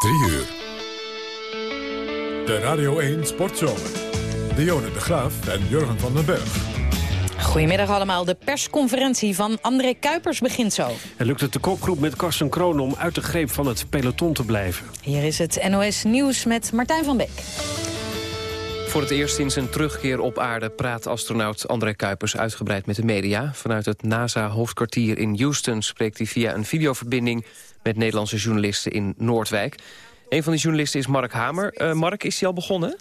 3 uur. De Radio 1 Sportzomer. Dionne de Graaf en Jurgen van den Berg. Goedemiddag allemaal. De persconferentie van André Kuipers begint zo. Het lukt het de kopgroep met Karsten Kroon om uit de greep van het peloton te blijven. Hier is het NOS Nieuws met Martijn van Beek. Voor het eerst sinds zijn terugkeer op aarde praat astronaut André Kuipers uitgebreid met de media. Vanuit het NASA-hoofdkwartier in Houston spreekt hij via een videoverbinding met Nederlandse journalisten in Noordwijk. Een van die journalisten is Mark Hamer. Uh, Mark, is hij al begonnen?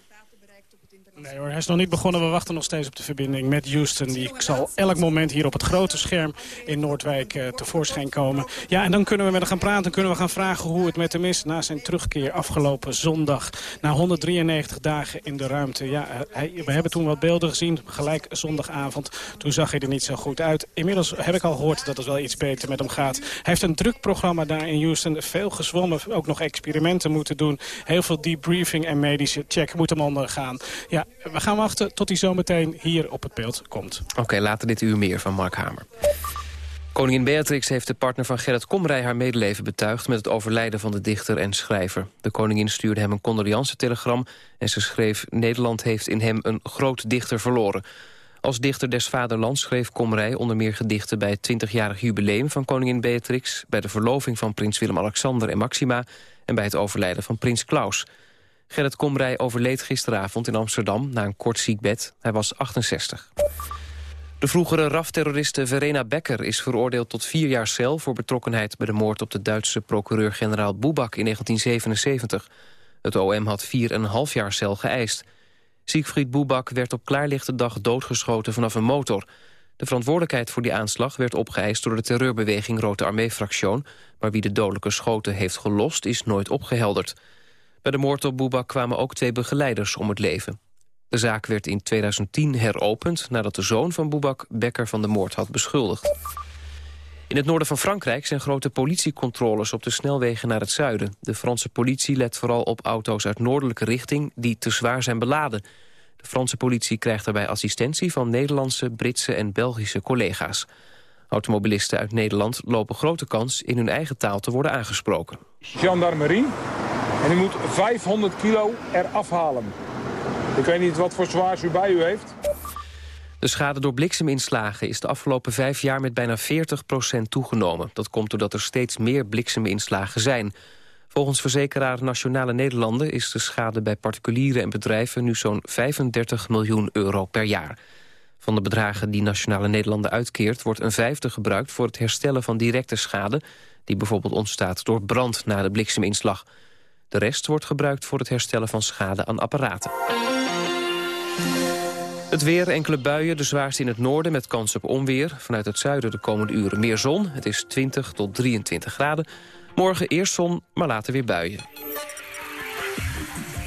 Nee hoor, hij is nog niet begonnen. We wachten nog steeds op de verbinding met Houston. Die zal elk moment hier op het grote scherm in Noordwijk uh, tevoorschijn komen. Ja, en dan kunnen we met hem gaan praten. kunnen we gaan vragen hoe het met hem is na zijn terugkeer afgelopen zondag. Na 193 dagen in de ruimte. Ja, eh, we hebben toen wat beelden gezien, gelijk zondagavond. Toen zag hij er niet zo goed uit. Inmiddels heb ik al gehoord dat het wel iets beter met hem gaat. Hij heeft een druk programma daar in Houston. Veel gezwommen, ook nog experimenten moeten doen. Heel veel debriefing en medische check moet hem ondergaan. Ja, we gaan wachten tot hij zometeen hier op het beeld komt. Oké, later dit uur meer van Mark Hamer. Koningin Beatrix heeft de partner van Gerrit Komrij haar medeleven betuigd... met het overlijden van de dichter en schrijver. De koningin stuurde hem een telegram en ze schreef... Nederland heeft in hem een groot dichter verloren. Als dichter des vaderlands schreef Komrij onder meer gedichten... bij het 20-jarig jubileum van koningin Beatrix... bij de verloving van prins Willem-Alexander en Maxima... en bij het overlijden van prins Klaus... Gerrit Komrij overleed gisteravond in Amsterdam na een kort ziekbed. Hij was 68. De vroegere RAF-terroriste Verena Becker is veroordeeld tot vier jaar cel... voor betrokkenheid bij de moord op de Duitse procureur-generaal Boebak in 1977. Het OM had vier en een half jaar cel geëist. Siegfried Boebak werd op klaarlichte dag doodgeschoten vanaf een motor. De verantwoordelijkheid voor die aanslag werd opgeëist door de terreurbeweging Rote Armee-fractie... maar wie de dodelijke schoten heeft gelost is nooit opgehelderd. Bij de moord op Boebak kwamen ook twee begeleiders om het leven. De zaak werd in 2010 heropend nadat de zoon van Boebak Becker van de moord had beschuldigd. In het noorden van Frankrijk zijn grote politiecontroles op de snelwegen naar het zuiden. De Franse politie let vooral op auto's uit noordelijke richting die te zwaar zijn beladen. De Franse politie krijgt daarbij assistentie van Nederlandse, Britse en Belgische collega's. Automobilisten uit Nederland lopen grote kans in hun eigen taal te worden aangesproken. Gendarmerie en u moet 500 kilo eraf halen. Ik weet niet wat voor zwaars u bij u heeft. De schade door blikseminslagen is de afgelopen vijf jaar met bijna 40% toegenomen. Dat komt doordat er steeds meer blikseminslagen zijn. Volgens verzekeraar Nationale Nederlanden is de schade bij particulieren en bedrijven nu zo'n 35 miljoen euro per jaar. Van de bedragen die Nationale Nederlanden uitkeert wordt een vijfde gebruikt voor het herstellen van directe schade die bijvoorbeeld ontstaat door brand na de blikseminslag. De rest wordt gebruikt voor het herstellen van schade aan apparaten. Het weer, enkele buien, de zwaarste in het noorden met kans op onweer. Vanuit het zuiden de komende uren meer zon. Het is 20 tot 23 graden. Morgen eerst zon, maar later weer buien.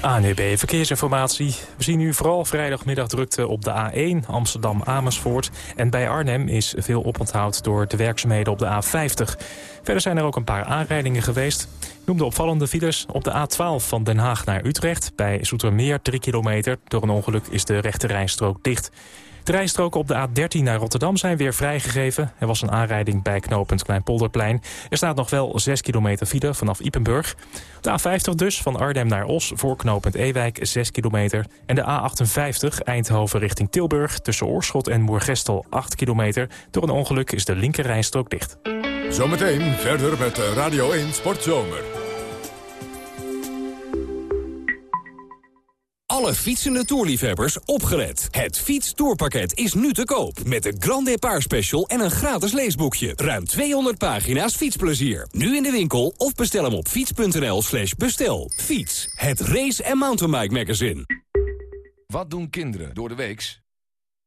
ANUB Verkeersinformatie. We zien nu vooral vrijdagmiddag drukte op de A1 Amsterdam-Amersfoort. En bij Arnhem is veel oponthoud door de werkzaamheden op de A50. Verder zijn er ook een paar aanrijdingen geweest. Noem de opvallende files op de A12 van Den Haag naar Utrecht. Bij Zoetermeer 3 kilometer. Door een ongeluk is de rechte rijstrook dicht. De rijstroken op de A13 naar Rotterdam zijn weer vrijgegeven. Er was een aanrijding bij knooppunt Kleinpolderplein. Er staat nog wel 6 kilometer file vanaf Ipenburg. De A50 dus, van Arnhem naar Os, voor knooppunt Ewijk 6 kilometer. En de A58 Eindhoven richting Tilburg tussen Oorschot en Moergestel 8 kilometer. Door een ongeluk is de linker rijstrook dicht. Zometeen verder met Radio 1 Sportzomer. Alle fietsende toerliefhebbers opgelet. Het fietstoerpakket is nu te koop. Met de Grand Depart Special en een gratis leesboekje. Ruim 200 pagina's fietsplezier. Nu in de winkel of bestel hem op fiets.nl slash bestel. Fiets, het race- en mountainbike magazine. Wat doen kinderen door de weeks?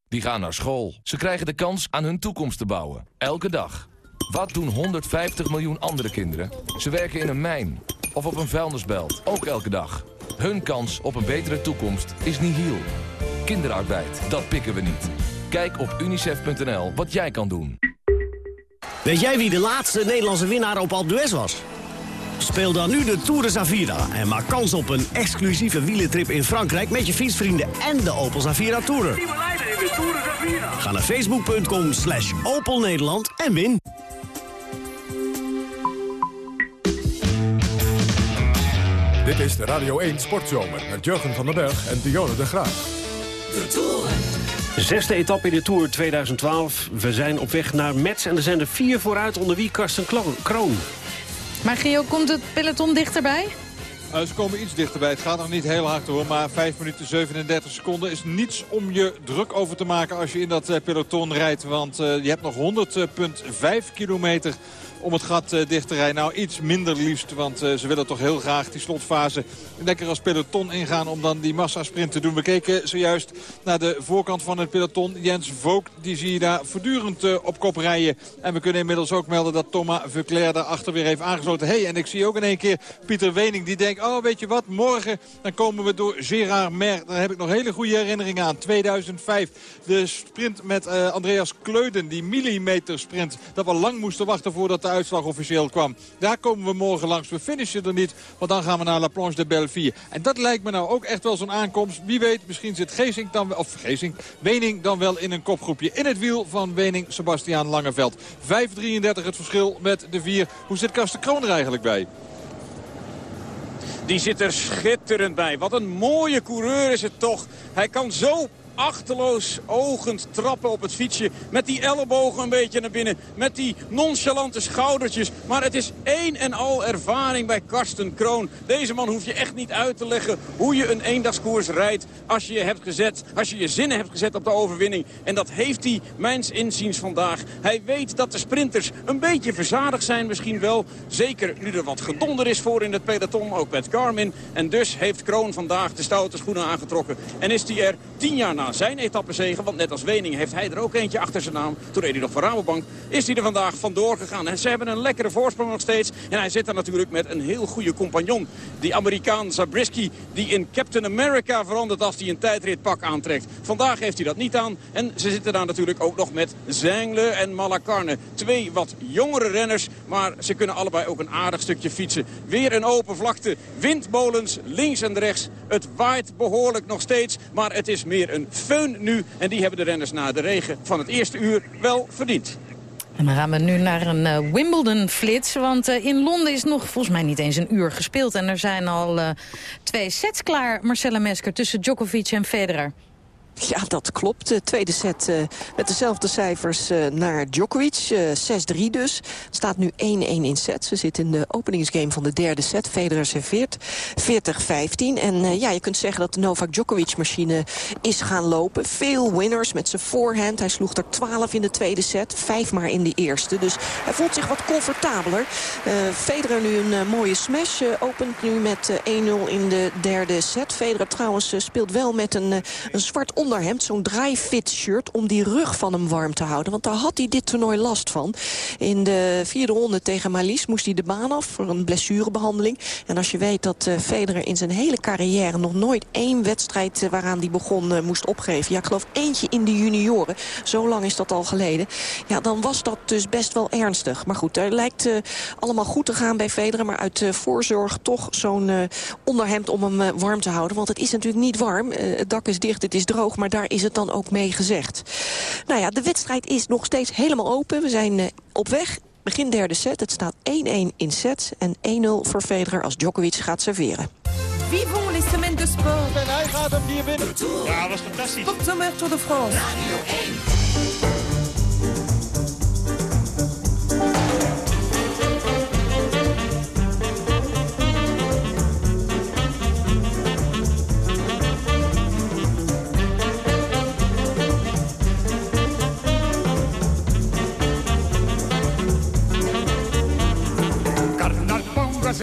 Die gaan naar school. Ze krijgen de kans aan hun toekomst te bouwen. Elke dag. Wat doen 150 miljoen andere kinderen? Ze werken in een mijn of op een vuilnisbelt, ook elke dag. Hun kans op een betere toekomst is nihil. Kinderarbeid, dat pikken we niet. Kijk op unicef.nl wat jij kan doen. Weet jij wie de laatste Nederlandse winnaar op Alpe was? Speel dan nu de Tour de Zavira en maak kans op een exclusieve wielentrip in Frankrijk... met je fietsvrienden en de Opel Zavira Tourer. Ga naar facebook.com slash Opel Nederland en win. Dit is de Radio 1 Sportzomer met Jurgen van den Berg en Dionne de Graaf. Zesde etappe in de Tour 2012. We zijn op weg naar Metz en er zijn er vier vooruit onder wie Karsten Kroon. Maar Gio, komt het peloton dichterbij? Uh, ze komen iets dichterbij. Het gaat nog niet heel hard hoor. Maar 5 minuten 37 seconden is niets om je druk over te maken als je in dat uh, peloton rijdt. Want uh, je hebt nog 100,5 kilometer om het gat uh, dicht te rijden. Nou, iets minder liefst, want uh, ze willen toch heel graag die slotfase lekker als peloton ingaan om dan die massasprint te doen. We keken zojuist naar de voorkant van het peloton. Jens Vogt, die zie je daar voortdurend uh, op kop rijden. En we kunnen inmiddels ook melden dat Thomas Vuclair daarachter weer heeft aangesloten. Hey, en ik zie ook in één keer Pieter Wening die denkt, oh weet je wat, morgen dan komen we door Gerard Mer. Daar heb ik nog hele goede herinneringen aan. 2005, de sprint met Andreas Kleuden, die millimeter sprint. Dat we lang moesten wachten voordat de uitslag officieel kwam. Daar komen we morgen langs. We finishen er niet, want dan gaan we naar La Planche de Belleville. En dat lijkt me nou ook echt wel zo'n aankomst. Wie weet, misschien zit Geesink dan of Geesink, Wening dan wel in een kopgroepje. In het wiel van Wening, Sebastiaan Langeveld. 5.33 het verschil met de vier. Hoe zit Karsten Kroon er eigenlijk bij? Die zit er schitterend bij. Wat een mooie coureur is het toch. Hij kan zo achterloos ogend trappen op het fietsje. Met die ellebogen een beetje naar binnen. Met die nonchalante schoudertjes. Maar het is één en al ervaring bij Karsten Kroon. Deze man hoef je echt niet uit te leggen hoe je een eendagskoers rijdt. Als je je hebt gezet, als je je zinnen hebt gezet op de overwinning. En dat heeft hij, mijns inziens vandaag. Hij weet dat de sprinters een beetje verzadigd zijn misschien wel. Zeker nu er wat gedonder is voor in het peloton, ook met Garmin. En dus heeft Kroon vandaag de stoute schoenen aangetrokken. En is hij er tien jaar na zijn etappezegen. Want net als Wening heeft hij er ook eentje achter zijn naam. Toen reed hij nog voor Rabobank. Is hij er vandaag vandoor gegaan. En ze hebben een lekkere voorsprong nog steeds. En hij zit daar natuurlijk met een heel goede compagnon. Die Amerikaan Zabriskie. Die in Captain America verandert als hij een tijdritpak aantrekt. Vandaag heeft hij dat niet aan. En ze zitten daar natuurlijk ook nog met Zengle en Malakarne. Twee wat jongere renners. Maar ze kunnen allebei ook een aardig stukje fietsen. Weer een open vlakte. Windmolens links en rechts. Het waait behoorlijk nog steeds. Maar het is meer een feun nu. En die hebben de renners na de regen van het eerste uur wel verdiend. En dan gaan we nu naar een uh, Wimbledon-flits. Want uh, in Londen is nog volgens mij niet eens een uur gespeeld. En er zijn al uh, twee sets klaar, Marcella Mesker, tussen Djokovic en Federer. Ja, dat klopt. De tweede set uh, met dezelfde cijfers uh, naar Djokovic. Uh, 6-3 dus. staat nu 1-1 in set. Ze zit in de openingsgame van de derde set. Federer serveert 40-15. En ja, je kunt zeggen dat de Novak Djokovic-machine is gaan lopen. Veel winners met zijn voorhand. Hij sloeg er 12 in de tweede set. Vijf maar in de eerste. Dus hij voelt zich wat comfortabeler. Federer nu een mooie smash. opent nu met 1-0 in de derde set. Federer trouwens speelt wel met een, een zwart onderhemd, zo'n dry-fit shirt... om die rug van hem warm te houden. Want daar had hij dit toernooi last van. In de vierde ronde tegen Malice moest hij de baan af voor een blessurebehandeling. En als je weet dat uh, Federer in zijn hele carrière... nog nooit één wedstrijd uh, waaraan hij begon uh, moest opgeven. Ja, ik geloof eentje in de junioren. Zo lang is dat al geleden. Ja, dan was dat dus best wel ernstig. Maar goed, er lijkt allemaal goed te gaan bij Federer. Maar uit voorzorg toch zo'n onderhemd om hem warm te houden. Want het is natuurlijk niet warm. het dak is dicht, het is droog maar daar is het dan ook mee gezegd. Nou ja, de wedstrijd is nog steeds helemaal open. We zijn uh, op weg. Begin derde set. Het staat 1-1 in set en 1-0 voor Federer als Djokovic gaat serveren. Vivons les semaines de sport. En hij gaat hem hier winnen. Ja, was fantastisch. Top Tour de France. Radio 1.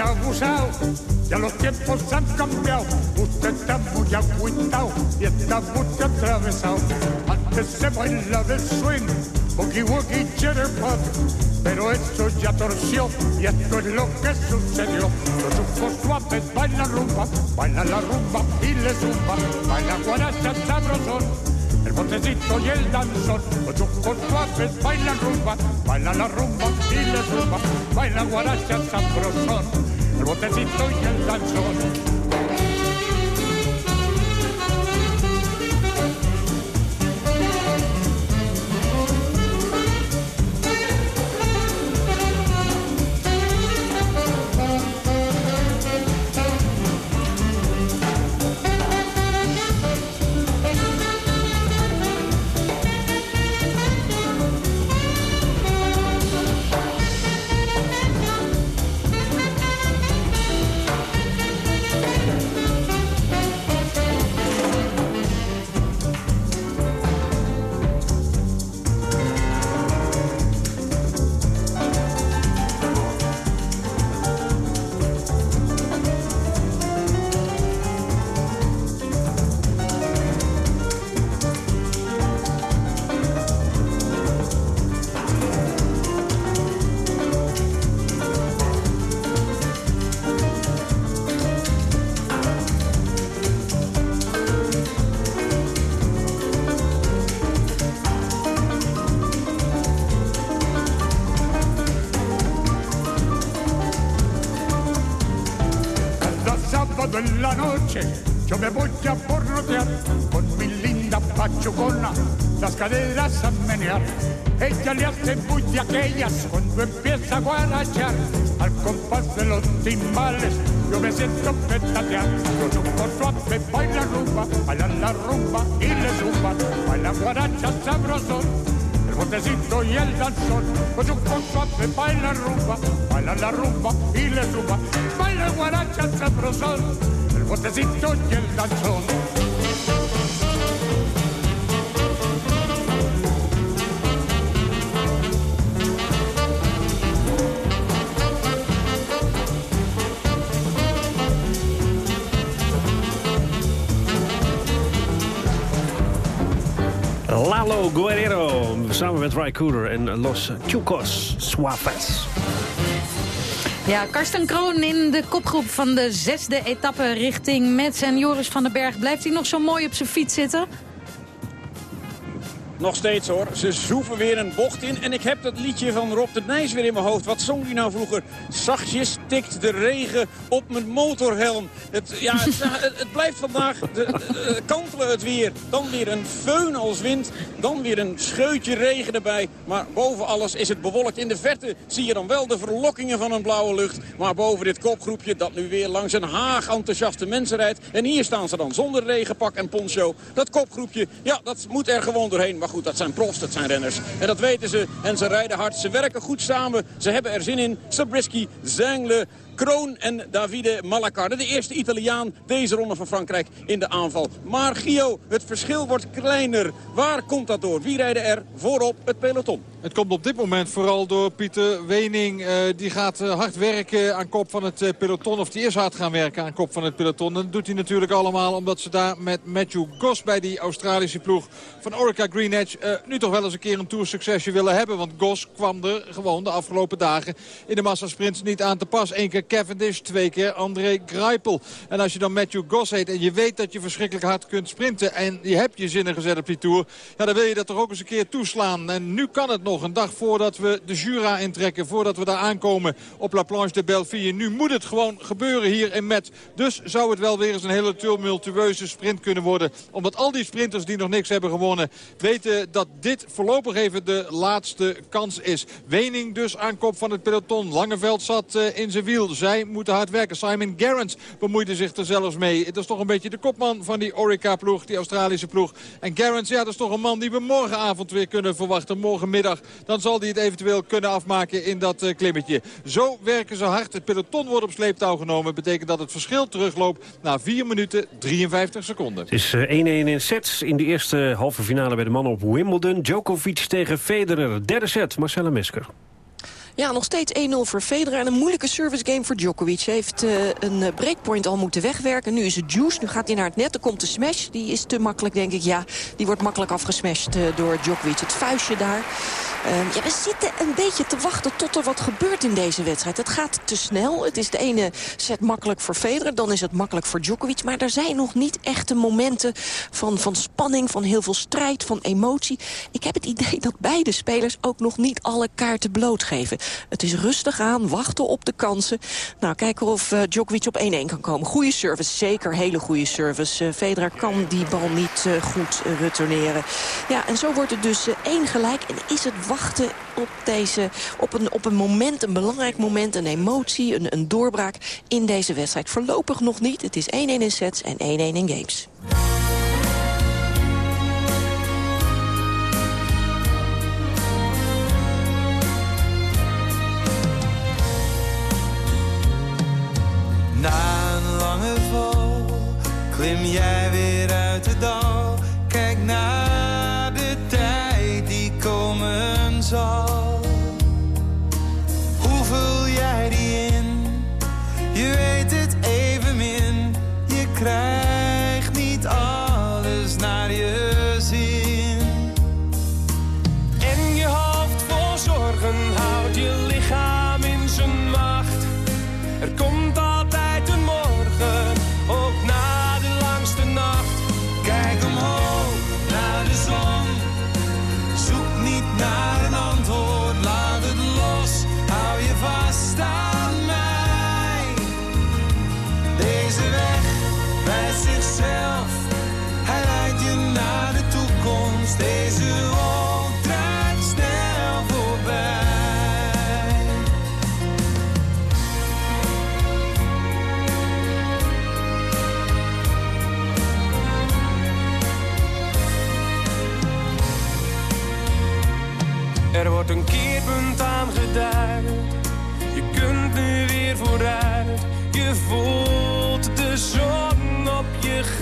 Ha abusado, ya los tiempos han cambiado, usted está muy agüitado y está mucho atravesado. Antes se baila del swing, boogie woogie jitterbug, pero eso ya torció y esto es lo que sucedió. Los ojos suaves bailan rumba, baila la rumba y le zumba, baila guaracha sabrosón el botecito y el danzón. Los chocos suaves bailan rumba, baila la rumba y le zumba, baila guaracha sabrosón. El botecito y el danzón. De aquellas cuando empieza a guarachar. Al compás de los timbales yo me siento petatear. Un poco suave baila rumba, baila la rumba y le zumba. Baila guaracha sabrosón, el botecito y el danzón. Con un suave baila rumba, baila la rumba y le zumba. Baila guaracha sabrosón, el botecito y el danzón. Lalo Guerrero, samen met Ry en Los Chucos Suaves. Ja, Karsten Kroon in de kopgroep van de zesde etappe richting Metz. En Joris van den Berg, blijft hij nog zo mooi op zijn fiets zitten? Nog steeds hoor. Ze zoeven weer een bocht in. En ik heb dat liedje van Rob de Nijs weer in mijn hoofd. Wat zong hij nou vroeger? Zachtjes tikt de regen op mijn motorhelm. Het, ja, het, blijft vandaag de, de- het weer. Dan weer een föhn als wind. Dan weer een scheutje regen erbij. Maar boven alles is het bewolkt. In de verte zie je dan wel de verlokkingen van een blauwe lucht. Maar boven dit kopgroepje dat nu weer langs een haag enthousiaste mensen rijdt. En hier staan ze dan zonder regenpak en poncho. Dat kopgroepje, ja, dat moet er gewoon doorheen. Maar goed, dat zijn profs, dat zijn renners. En dat weten ze. En ze rijden hard. Ze werken goed samen. Ze hebben er zin in. Sabrisky, Zengle, Kroon en Davide Malacarne. De eerste Italiaan deze ronde van Frankrijk in de aanval. Maar Gio, het verschil wordt kleiner. Waar komt dat door? Wie rijden er voorop het peloton? Het komt op dit moment vooral door Pieter Wening. Eh, die gaat eh, hard werken aan kop van het eh, peloton. Of die is hard gaan werken aan kop van het peloton. En dat doet hij natuurlijk allemaal omdat ze daar met Matthew Goss bij die Australische ploeg van Orica Green Edge... nu toch wel eens een keer een toursuccesje willen hebben. Want Goss kwam er gewoon de afgelopen dagen in de massasprints niet aan te pas. Eén keer Cavendish, twee keer André Greipel. En als je dan Matthew Goss heet en je weet dat je verschrikkelijk hard kunt sprinten... en je hebt je zinnen gezet op die tour... Ja, dan wil je dat toch ook eens een keer toeslaan. En nu kan het nog een dag voordat we de Jura intrekken. Voordat we daar aankomen op La Planche de Belleville. Nu moet het gewoon gebeuren hier in Met. Dus zou het wel weer eens een hele tumultueuze sprint kunnen worden. Omdat al die sprinters die nog niks hebben gewonnen... weten dat dit voorlopig even de laatste kans is. Wening dus aan kop van het peloton. Langeveld zat eh, in zijn wiel. Zij moeten hard werken. Simon Gerrans bemoeide zich er zelfs mee. Het is toch een beetje de kopman van die Orica-ploeg, die Australische ploeg. En Gerrans, ja, dat is toch een man die we morgenavond weer kunnen verwachten. Morgenmiddag, dan zal hij het eventueel kunnen afmaken in dat eh, klimmetje. Zo werken ze hard. Het peloton wordt op sleeptouw genomen. Betekent dat het verschil terugloopt na 4 minuten 53 seconden. Het is eh, 1-1 in sets in de eerste halve finale bij de mannen op Wimbledon. Djokovic tegen Federer. Derde set, Marcella Mesker. Ja, nog steeds 1-0 voor Federer. En een moeilijke service game voor Djokovic. Hij heeft eh, een eh, breakpoint al moeten wegwerken. Nu is het juice. Nu gaat hij naar het net. Er komt de smash. Die is te makkelijk, denk ik. Ja, die wordt makkelijk afgesmashed eh, door Djokovic. Het vuistje daar. Ehm, ja, we zitten een beetje te wachten tot er wat gebeurt in deze wedstrijd. Het gaat te snel. Het is de ene set makkelijk voor Federer. Dan is het makkelijk voor Djokovic. Maar er zijn nog niet echte momenten van, van spanning, van heel veel strijd, van emotie. Ik heb het idee dat beide spelers ook nog niet alle kaarten blootgeven. Het is rustig aan, wachten op de kansen. Nou, kijken of eh, Djokovic op 1-1 kan komen. Goede service, zeker hele goede service. Eh, Federer kan die bal niet eh, goed retourneren. Ja, en zo wordt het dus één gelijk. En is het wachten op, deze, op, een, op een moment, een belangrijk moment, een emotie, een, een doorbraak in deze wedstrijd. Voorlopig nog niet. Het is 1-1 in sets en 1-1 in games.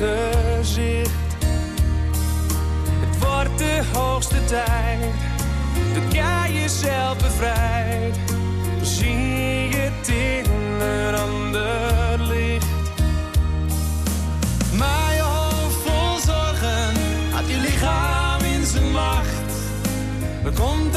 Gezicht. Het wordt de hoogste tijd dat jij jezelf bevrijdt. Zie je het in een ander licht. Maar je hoofd vol zorgen had je lichaam in zijn macht. Er komt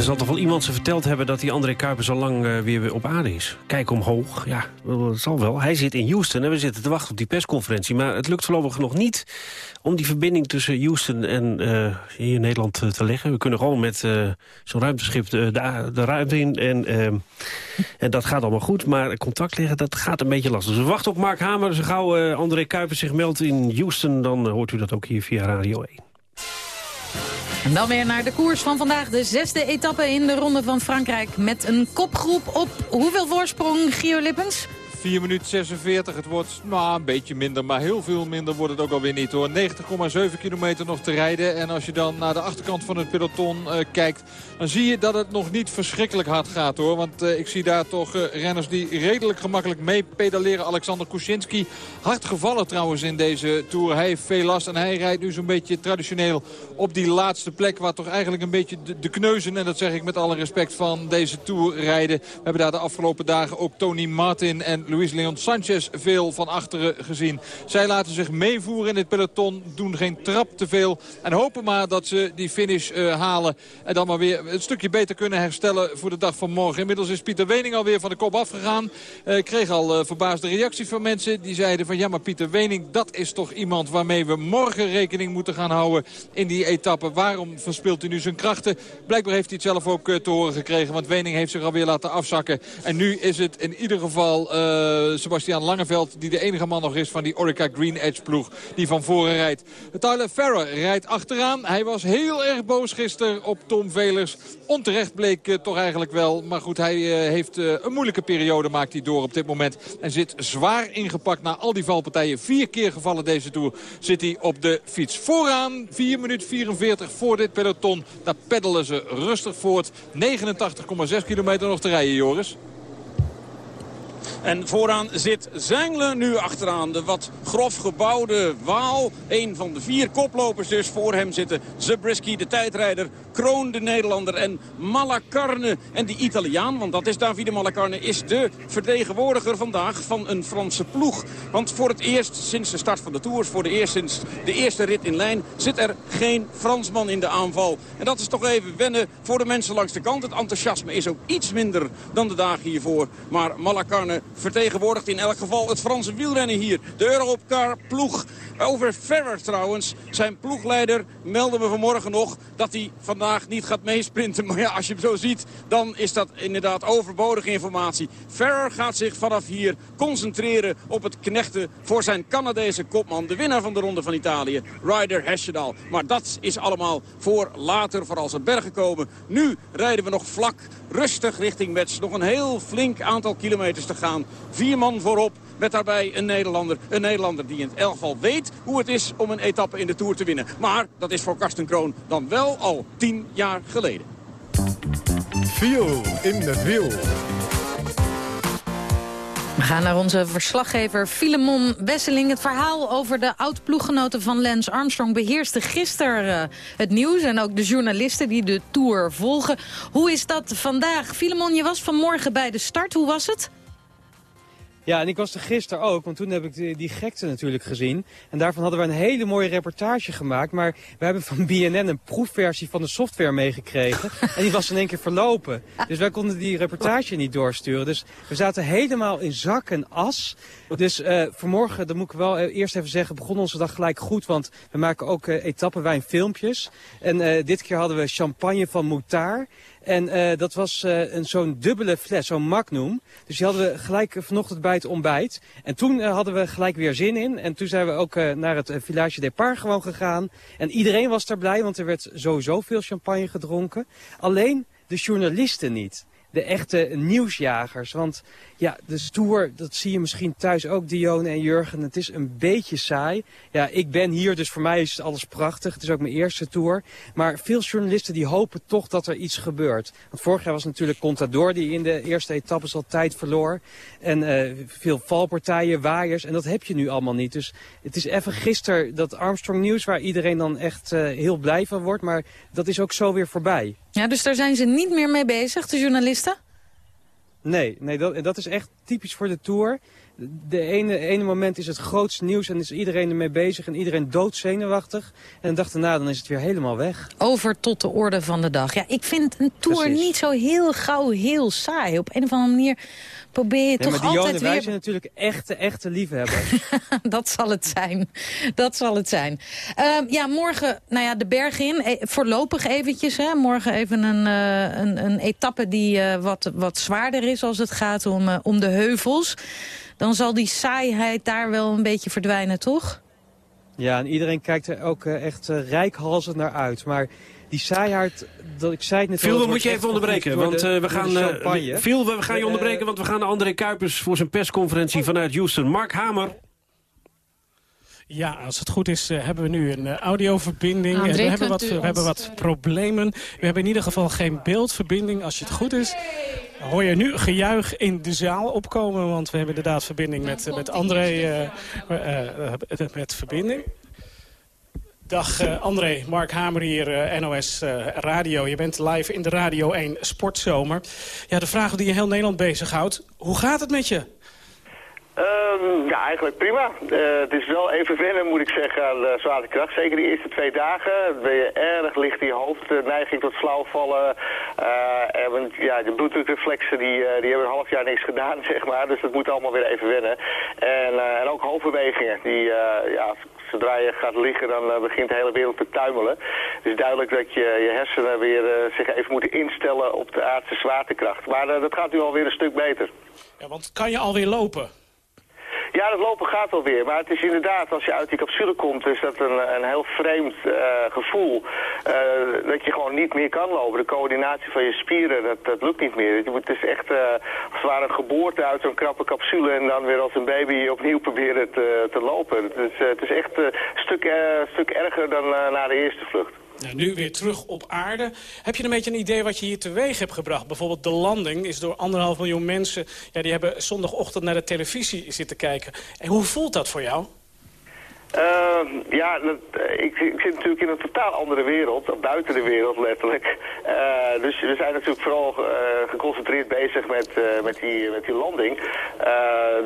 Er zal toch wel iemand ze verteld hebben dat die André Kuipers al lang eh, weer op aarde is. Kijk omhoog. Ja, dat zal wel. Hij zit in Houston en we zitten te wachten op die persconferentie. Maar het lukt voorlopig nog niet om die verbinding tussen Houston en eh, hier in Nederland eh, te leggen. We kunnen gewoon met zo'n ruimteschip de, de, ruimte in. En, ehm, en dat gaat allemaal goed. Maar contact leggen, dat gaat een beetje lastig. Dus we wachten op Mark Hamer. Zo gauw André Kuipers zich meldt in Houston... dan hoort u dat ook hier via Radio 1. En dan weer naar de koers van vandaag. De zesde etappe in de Ronde van Frankrijk. Met een kopgroep op hoeveel voorsprong, Gio Lippens? 4 minuten 46. Het wordt nou, een beetje minder, maar heel veel minder wordt het ook alweer niet hoor. 90,7 kilometer nog te rijden. En als je dan naar de achterkant van het peloton uh, kijkt... dan zie je dat het nog niet verschrikkelijk hard gaat hoor. Want uh, ik zie daar toch uh, renners die redelijk gemakkelijk mee pedaleren. Alexander Kuczynski, hard gevallen trouwens in deze Tour. Hij heeft veel last en hij rijdt nu zo'n beetje traditioneel op die laatste plek... waar toch eigenlijk een beetje de, de kneuzen, en dat zeg ik met alle respect van deze Tour rijden. We hebben daar de afgelopen dagen ook Tony Martin en Luis Leon Sanchez veel van achteren gezien. Zij laten zich meevoeren in het peloton, doen geen trap te veel. En hopen maar dat ze die finish uh, halen. En dan maar weer een stukje beter kunnen herstellen voor de dag van morgen. Inmiddels is Pieter Wening alweer van de kop afgegaan. Uh, kreeg al uh, verbaasde reacties van mensen die zeiden van... ja, maar Pieter Wening, dat is toch iemand waarmee we morgen rekening moeten gaan houden in die etappe. Waarom verspilt hij nu zijn krachten? Blijkbaar heeft hij het zelf ook te horen gekregen. Want Wening heeft zich alweer laten afzakken. En nu is het in ieder geval... Sebastian Langeveld die de enige man nog is van die Orica Green Edge ploeg die van voren rijdt. Tyler Farrer rijdt achteraan. Hij was heel erg boos gisteren op Tom Velers. Onterecht bleek uh, toch eigenlijk wel. Maar goed, hij uh, heeft een moeilijke periode maakt hij door op dit moment. En zit zwaar ingepakt na al die valpartijen. Vier keer gevallen deze Tour zit hij op de fiets. Vooraan 4 minuten 44 voor dit peloton. Daar peddelen ze rustig voort. 89,6 kilometer nog te rijden, Joris. En vooraan zit Zengler nu achteraan. De wat grof gebouwde Waal. Een van de vier koplopers dus. Voor hem zitten Zabriskie, de tijdrijder. Kroon, de Nederlander. En Malacarne. En die Italiaan, want dat is Davide Malacarne... is de vertegenwoordiger vandaag van een Franse ploeg. Want voor het eerst sinds de start van de Tours... voor de eerst sinds de eerste rit in lijn... zit er geen Fransman in de aanval. En dat is toch even wennen voor de mensen langs de kant. Het enthousiasme is ook iets minder dan de dagen hiervoor. Maar Malacarne vertegenwoordigt in elk geval het Franse wielrennen hier. De Europcar ploeg. Over Ferrer trouwens, zijn ploegleider meldde me vanmorgen nog dat hij vandaag niet gaat meesprinten. Maar ja, als je hem zo ziet, dan is dat inderdaad overbodige informatie. Ferrer gaat zich vanaf hier concentreren op het knechten voor zijn Canadese kopman. De winnaar van de Ronde van Italië, Ryder Hesjedal. Maar dat is allemaal voor later, voor als er bergen komen. Nu rijden we nog vlak, rustig richting Metz. Nog een heel flink aantal kilometers te gaan. Vier man voorop. met daarbij een Nederlander. Een Nederlander die in het elk geval weet hoe het is om een etappe in de Tour te winnen. Maar dat is voor Karsten Kroon dan wel al tien jaar geleden. Viel in het wiel. We gaan naar onze verslaggever Filemon Wesseling. Het verhaal over de oud-ploeggenoten van Lance Armstrong... beheerste gisteren uh, het nieuws en ook de journalisten die de Tour volgen. Hoe is dat vandaag? Filemon, je was vanmorgen bij de start. Hoe was het? Ja, en ik was er gisteren ook, want toen heb ik die, gekte natuurlijk gezien. En daarvan hadden we een hele mooie reportage gemaakt. Maar we hebben van BNN een proefversie van de software meegekregen. en die was in één keer verlopen. Dus wij konden die reportage niet doorsturen. Dus we zaten helemaal in zak en as. Dus uh, vanmorgen, dat moet ik wel eerst even zeggen, begon onze dag gelijk goed. Want we maken ook uh, etappenwijnfilmpjes. En uh, dit keer hadden we champagne van Moutaar. En uh, dat was uh, een zo'n dubbele fles, zo'n magnum. Dus die hadden we gelijk vanochtend bij het ontbijt. En toen uh, hadden we gelijk weer zin in. En toen zijn we ook naar het Village Depart gewoon gegaan. En iedereen was daar blij, want er werd sowieso veel champagne gedronken. Alleen de journalisten niet de echte nieuwsjagers. Want ja, de stoer, dat zie je misschien thuis ook, Dione en Jurgen. Het is een beetje saai. Ja, ik ben hier, dus voor mij is alles prachtig. Het is ook mijn eerste tour. Maar veel journalisten die hopen toch dat er iets gebeurt. Want vorig jaar was natuurlijk Contador die in de eerste etappes al tijd verloor. En uh, veel valpartijen, waaiers. En dat heb je nu allemaal niet. Dus het is even gisteren dat Armstrong nieuws waar iedereen dan echt uh, heel blij van wordt. Maar dat is ook zo weer voorbij. Ja, dus daar zijn ze niet meer mee bezig, de journalisten? Nee, nee dat, dat is echt typisch voor de Tour. De ene, ene moment is het grootste nieuws en is iedereen ermee bezig en iedereen doodzenuwachtig. En de dag daarna dan is het weer helemaal weg. Over tot de orde van de dag. Ja, ik vind een Tour Precies. niet zo heel gauw heel saai. Op een of andere manier probeer je nee, toch maar altijd weer... wij zijn natuurlijk echte, echte liefhebbers. dat zal het zijn. Dat zal het zijn. Uh, ja, morgen, nou ja, de berg in. E voorlopig eventjes, hè. Morgen even een, uh, een, een etappe die uh, wat, wat zwaarder is als het gaat om, uh, om de heuvels. Dan zal die saaiheid daar wel een beetje verdwijnen, toch? Ja, en iedereen kijkt er ook echt rijkhalsend naar uit. Maar die saaiheid, dat ik zei het net Phil, we moet je even onderbreken, want uh, we gaan uh, Phil, we gaan je onderbreken, want we gaan naar André Kuipers voor zijn persconferentie vanuit Houston. Mark Hamer. Ja, als het goed is uh, hebben we nu een uh, audioverbinding. Uh, we, hebben wat, we hebben wat problemen. We hebben in ieder geval geen beeldverbinding. Als je het goed is, hoor je nu gejuich in de zaal opkomen. Want we hebben inderdaad verbinding met, met André. met verbinding. Dag uh, André, Mark Hamer hier, uh, NOS uh, Radio. Je bent live in de Radio 1 Sportzomer. Ja, de vraag die je heel Nederland bezighoudt. Hoe gaat het met je? Um, ja, eigenlijk prima. het is wel even wennen, moet ik zeggen, aan de zwaartekracht. Zeker die eerste twee dagen ben je erg licht in je hoofd. neiging tot flauwvallen. en ja, de bloeddrukreflexen die, die hebben een half jaar niks gedaan, zeg maar. Dus dat moet allemaal weer even wennen. En, en ook hoofdbewegingen. Die, ja, zodra je gaat liggen, dan uh, begint de hele wereld te tuimelen. Het is duidelijk dat je, je hersenen weer uh, zich even moeten instellen op de aardse zwaartekracht. Maar uh, dat gaat nu alweer een stuk beter. Ja, want kan je alweer lopen? Ja, dat lopen gaat alweer. Maar het is inderdaad, als je uit die capsule komt, is dat een, een heel vreemd uh, gevoel. Uh, dat je gewoon niet meer kan lopen. De coördinatie van je spieren, dat, dat lukt niet meer. Het is echt uh, als het ware een geboorte uit zo'n krappe capsule en dan weer als een baby opnieuw proberen te, te lopen. Het is, het is echt een stuk, stuk erger dan na de eerste vlucht. Nou, nu weer terug op aarde. Heb je een beetje een idee wat je hier teweeg hebt gebracht? Bijvoorbeeld de landing is door anderhalf miljoen mensen... Ja, die hebben zondagochtend naar de televisie zitten kijken. En hoe voelt dat voor jou? Uh, ja, dat, ik, ik, zit natuurlijk in een totaal andere wereld, buiten de wereld letterlijk. Uh, dus we zijn natuurlijk vooral uh, geconcentreerd bezig met, met, die, met die landing.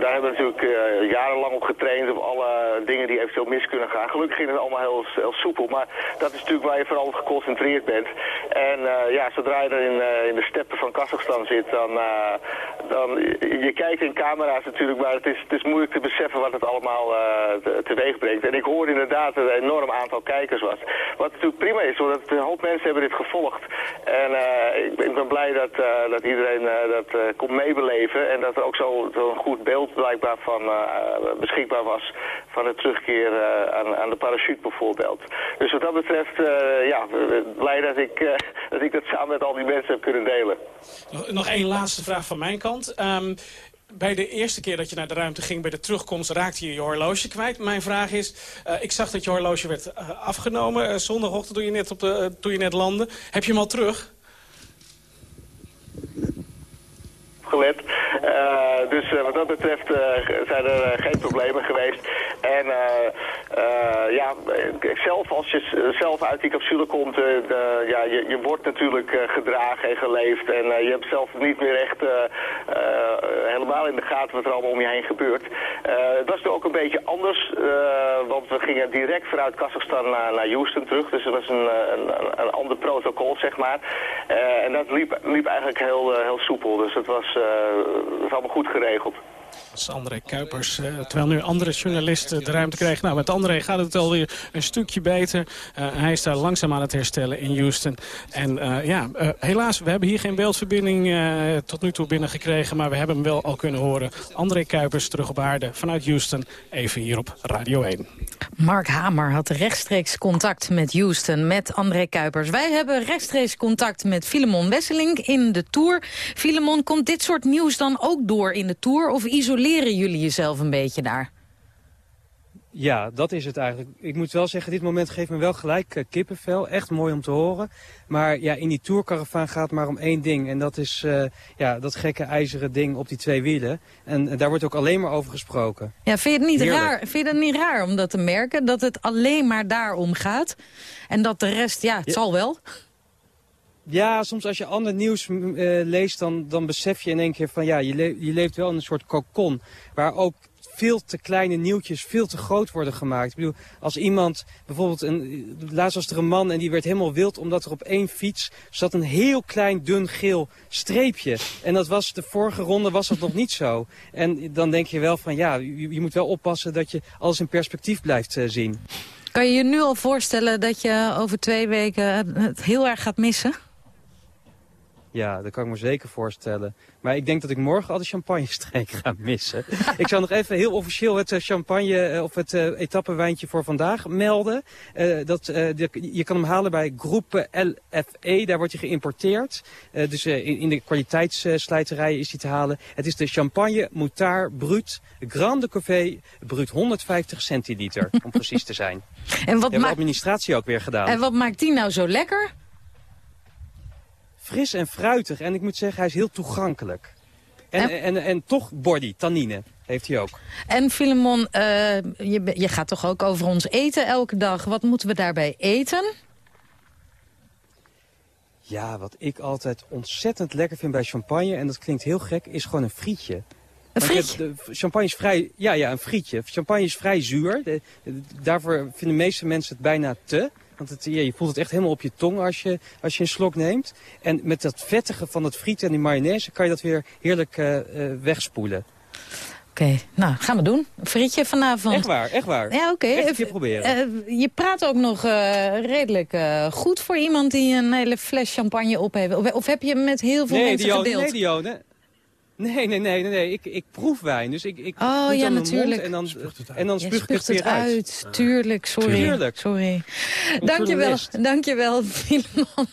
daar hebben we natuurlijk jarenlang op getraind op alle dingen die eventueel mis kunnen gaan. Gelukkig ging het allemaal heel, heel soepel, maar dat is natuurlijk waar je vooral geconcentreerd bent. En ja, zodra je er in, in de steppen van Kazachstan zit, dan, dan je kijkt in camera's natuurlijk, maar het is, het is moeilijk te beseffen wat het allemaal teweeg brengt. En ik hoor inderdaad dat er een enorm aantal kijkers was. Wat natuurlijk prima is, want een hoop mensen hebben dit gevolgd. En uh, ik, ben, ben, blij dat, uh, dat iedereen uh, dat komt meebeleven. En dat er ook zo'n zo goed beeld blijkbaar van beschikbaar was van het terugkeer aan, aan, de parachute bijvoorbeeld. Dus wat dat betreft, ja, blij dat ik, dat ik samen met al die mensen heb kunnen delen. Nog, nog één laatste vraag van mijn kant. Um, bij de eerste keer dat je naar de ruimte ging, bij de terugkomst, raakte je je horloge kwijt. Mijn vraag is, uh, ik zag dat je horloge werd uh, afgenomen uh, zondagochtend toen je net, op de, toen je net landde. Heb je hem al terug? Gelet. Dus wat dat betreft zijn er geen problemen geweest. En ja, zelf als je zelf uit die capsule komt, de, ja, je, je wordt natuurlijk gedragen en geleefd. En je hebt zelf niet meer echt helemaal in de gaten wat er allemaal om je heen gebeurt. het was ook een beetje anders, want we gingen direct vanuit Kazachstan naar, naar Houston terug. Dus het was een, een, een ander protocol, zeg maar. en dat liep, liep eigenlijk heel, heel soepel. Dus het was dat is allemaal goed geregeld. André Kuipers. Uh, terwijl nu andere journalisten de ruimte krijgen. Nou, met André gaat het alweer een stukje beter. Uh, hij is daar langzaam aan het herstellen in Houston. En uh, ja, helaas, we hebben hier geen beeldverbinding tot nu toe binnengekregen. Maar we hebben hem wel al kunnen horen. André Kuipers terug op aarde vanuit Houston. Even hier op Radio 1. Mark Hamer had rechtstreeks contact met Houston, met André Kuipers. Wij hebben rechtstreeks contact met Filemon Wesseling in de Tour. Filemon, komt dit soort nieuws dan ook door in de Tour? Of isoleren jullie jezelf een beetje daar? Ja, dat is het eigenlijk. Ik moet wel zeggen, dit moment geeft me wel gelijk uh, kippenvel. Echt mooi om te horen. Maar ja, in die tourcaravaan gaat het maar om één ding. En dat is uh, ja, dat gekke ijzeren ding op die twee wielen. En uh, daar wordt ook alleen maar over gesproken. Ja, vind je, het niet raar, vind je het niet raar om dat te merken? Dat het alleen maar daarom gaat? En dat de rest, ja, het ja. zal wel. Ja, soms als je ander nieuws uh, leest, dan, dan besef je in één keer van ja, je, je leeft wel in een soort kokon. Waar ook veel te kleine nieuwtjes veel te groot worden gemaakt. Ik bedoel, als iemand, bijvoorbeeld, een, laatst was er een man en die werd helemaal wild... omdat er op één fiets zat een heel klein, dun, geel streepje. En dat was de vorige ronde was dat nog niet zo. En dan denk je wel van, ja, je, moet wel oppassen dat je alles in perspectief blijft uh, zien. Kan je je nu al voorstellen dat je over twee weken het heel erg gaat missen? Ja, dat kan ik me zeker voorstellen. Maar ik denk dat ik morgen al de champagne-streek ga missen. ik zal nog even heel officieel het champagne of het uh, etappewijntje voor vandaag melden. Uh, dat, uh, de, je kan hem halen bij Groepe LFE, daar wordt hij geïmporteerd. dus in, in, de kwaliteitsslijterijen is hij te halen. Het is de champagne Moutard Brut Grande Cuvée Brut 150 centiliter, om precies te zijn. En wat maakt administratie ook weer gedaan. En wat maakt die nou zo lekker? Fris en fruitig. En ik moet zeggen, hij is heel toegankelijk. En, en, en, en toch body, tannine heeft hij ook. En Filemon, uh, je, je gaat toch ook over ons eten elke dag. Wat moeten we daarbij eten? Ja, wat ik altijd ontzettend lekker vind bij champagne... en dat klinkt heel gek, is gewoon een frietje. Een frietje? champagne is vrij... Ja, ja, een frietje. Champagne is vrij zuur. De, daarvoor vinden de meeste mensen het bijna te... Want het, ja, je voelt het echt helemaal op je tong als je, als je een slok neemt. En met dat vettige van het friet en die mayonaise kan je dat weer heerlijk uh, uh, wegspoelen. Oké, okay, nou, gaan we doen. Een frietje vanavond. Echt waar, echt waar. Ja, oké. Okay. Even proberen. Uh, je praat ook nog redelijk goed voor iemand die een hele fles champagne op heeft. Of, of heb je met heel veel nee, mensen gedeeld? Nee, Dione. Nee, nee, nee, nee, nee. Ik, ik proef wijn. Dus ik, ik oh, ja, dan natuurlijk. en dan, en dan spuug ik het weer uit. uit. Tuurlijk, sorry. Tuurlijk. sorry. Dankjewel, dankjewel, Filemon.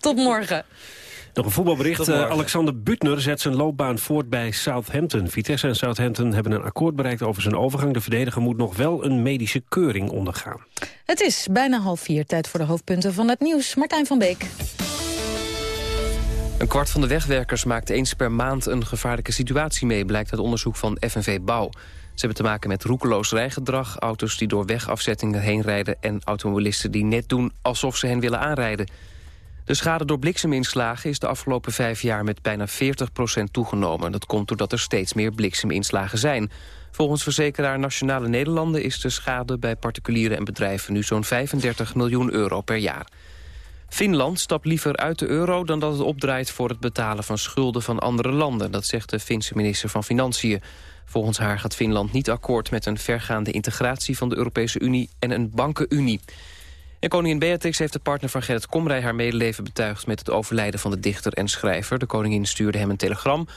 Tot morgen. Nog een voetbalbericht. Uh, Alexander Butner zet zijn loopbaan voort bij Southampton. Vitesse en Southampton hebben een akkoord bereikt over zijn overgang. De verdediger moet nog wel een medische keuring ondergaan. Het is bijna half vier. Tijd voor de hoofdpunten van het nieuws. Martijn van Beek. Een kwart van de wegwerkers maakt eens per maand een gevaarlijke situatie mee... blijkt uit onderzoek van FNV Bouw. Ze hebben te maken met roekeloos rijgedrag... auto's die door wegafzettingen heen rijden... en automobilisten die net doen alsof ze hen willen aanrijden. De schade door blikseminslagen is de afgelopen vijf jaar... met bijna 40% toegenomen. Dat komt doordat er steeds meer blikseminslagen zijn. Volgens verzekeraar Nationale Nederlanden... is de schade bij particulieren en bedrijven nu zo'n 35 miljoen euro per jaar. Finland stapt liever uit de euro dan dat het opdraait voor het betalen van schulden van andere landen. Dat zegt de Finse minister van Financiën. Volgens haar gaat Finland niet akkoord met een vergaande integratie van de Europese Unie en een bankenunie. En koningin Beatrix heeft de partner van Gerrit Komrij haar medeleven betuigd met het overlijden van de dichter en schrijver. De koningin stuurde hem een telegram.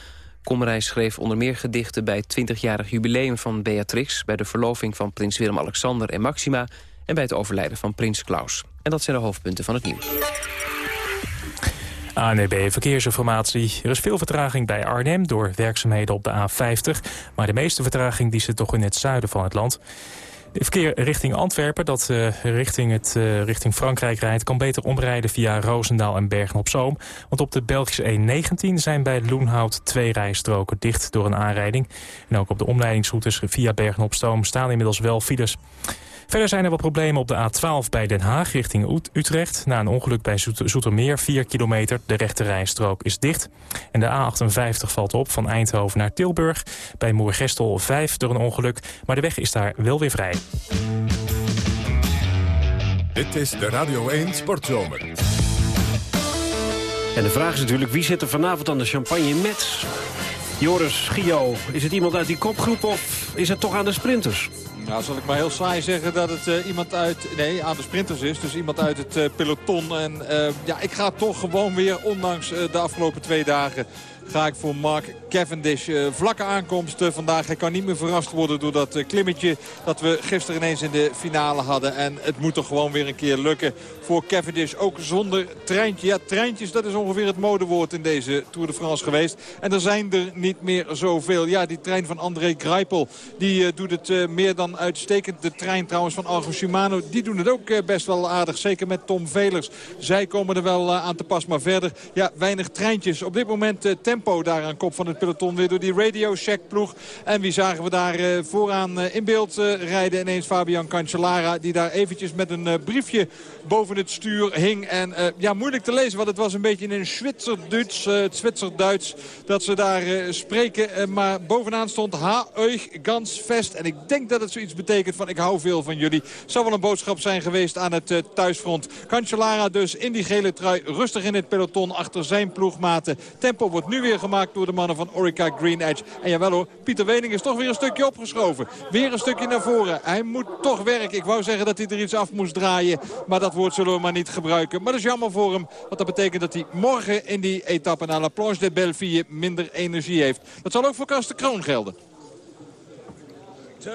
Komrij schreef onder meer gedichten bij het 20-jarig jubileum van Beatrix... bij de verloving van prins Willem-Alexander en Maxima... en bij het overlijden van prins Klaus. En dat zijn de hoofdpunten van het nieuws. ANEB Verkeersinformatie. Er is veel vertraging bij Arnhem door werkzaamheden op de A50. Maar de meeste vertraging die zit toch in het zuiden van het land. De verkeer richting Antwerpen, dat uh, richting, het, uh, richting Frankrijk rijdt... kan beter omrijden via Roosendaal en Bergen-op-Zoom. Want op de Belgische E19 zijn bij Loenhout twee rijstroken dicht door een aanrijding. En ook op de omleidingsroutes via Bergen-op-Zoom staan inmiddels wel files. Verder zijn er wat problemen op de A12 bij Den Haag richting Utrecht. Na een ongeluk bij Zoetermeer, 4 kilometer. De rechte rijstrook is dicht. En de A58 valt op van Eindhoven naar Tilburg. Bij Moergestel 5 door een ongeluk. Maar de weg is daar wel weer vrij. Dit is de Radio 1 Sportzomer. En de vraag is natuurlijk, wie zit er vanavond aan de champagne met... Joris, Gio, is het iemand uit die kopgroep of is het toch aan de sprinters? Nou, zal ik maar heel saai zeggen dat het uh, iemand uit... Nee, aan de sprinters is. Dus iemand uit het uh, peloton. En uh, ja, ik ga toch gewoon weer, ondanks de afgelopen twee dagen ga ik voor Mark Cavendish. Vlakke aankomst vandaag. Hij kan niet meer verrast worden door dat klimmetje dat we gisteren ineens in de finale hadden. En het moet toch gewoon weer een keer lukken voor Cavendish. Ook zonder treintje. Ja, treintjes, dat is ongeveer het modewoord in deze Tour de France geweest. En er zijn er niet meer zoveel. Ja, die trein van André Greipel, die doet het meer dan uitstekend. De trein trouwens van Argo Shimano, die doen het ook best wel aardig. Zeker met Tom Velers. Zij komen er wel aan te pas. Maar verder, ja, weinig treintjes. Op dit moment tempo tempo daar aan kop van het peloton. Weer door die Radio Shack ploeg. En wie zagen we daar vooraan in beeld rijden? Ineens Fabian Cancellara. Die daar eventjes met een briefje boven het stuur hing. En ja, moeilijk te lezen. Want het was een beetje in een Zwitser-Duits. het Zwitser-Duits dat ze daar spreken. maar bovenaan stond ha euch ganz fest. En ik denk dat het zoiets betekent van ik hou veel van jullie. Zou wel een boodschap zijn geweest aan het thuisfront. Cancellara dus in die gele trui. Rustig in het peloton achter zijn ploegmaten. Tempo wordt nu weer gemaakt door de mannen van Orica Green Edge. En jawel hoor, Pieter Wening is toch weer een stukje opgeschoven. Weer een stukje naar voren. Hij moet toch werken. Ik wou zeggen dat hij er iets af moest draaien. Maar dat woord zullen we maar niet gebruiken. Maar dat is jammer voor hem. Want dat betekent dat hij morgen in die etappe naar La Planche de Belleville minder energie heeft. Dat zal ook voor Karsten Kroon gelden.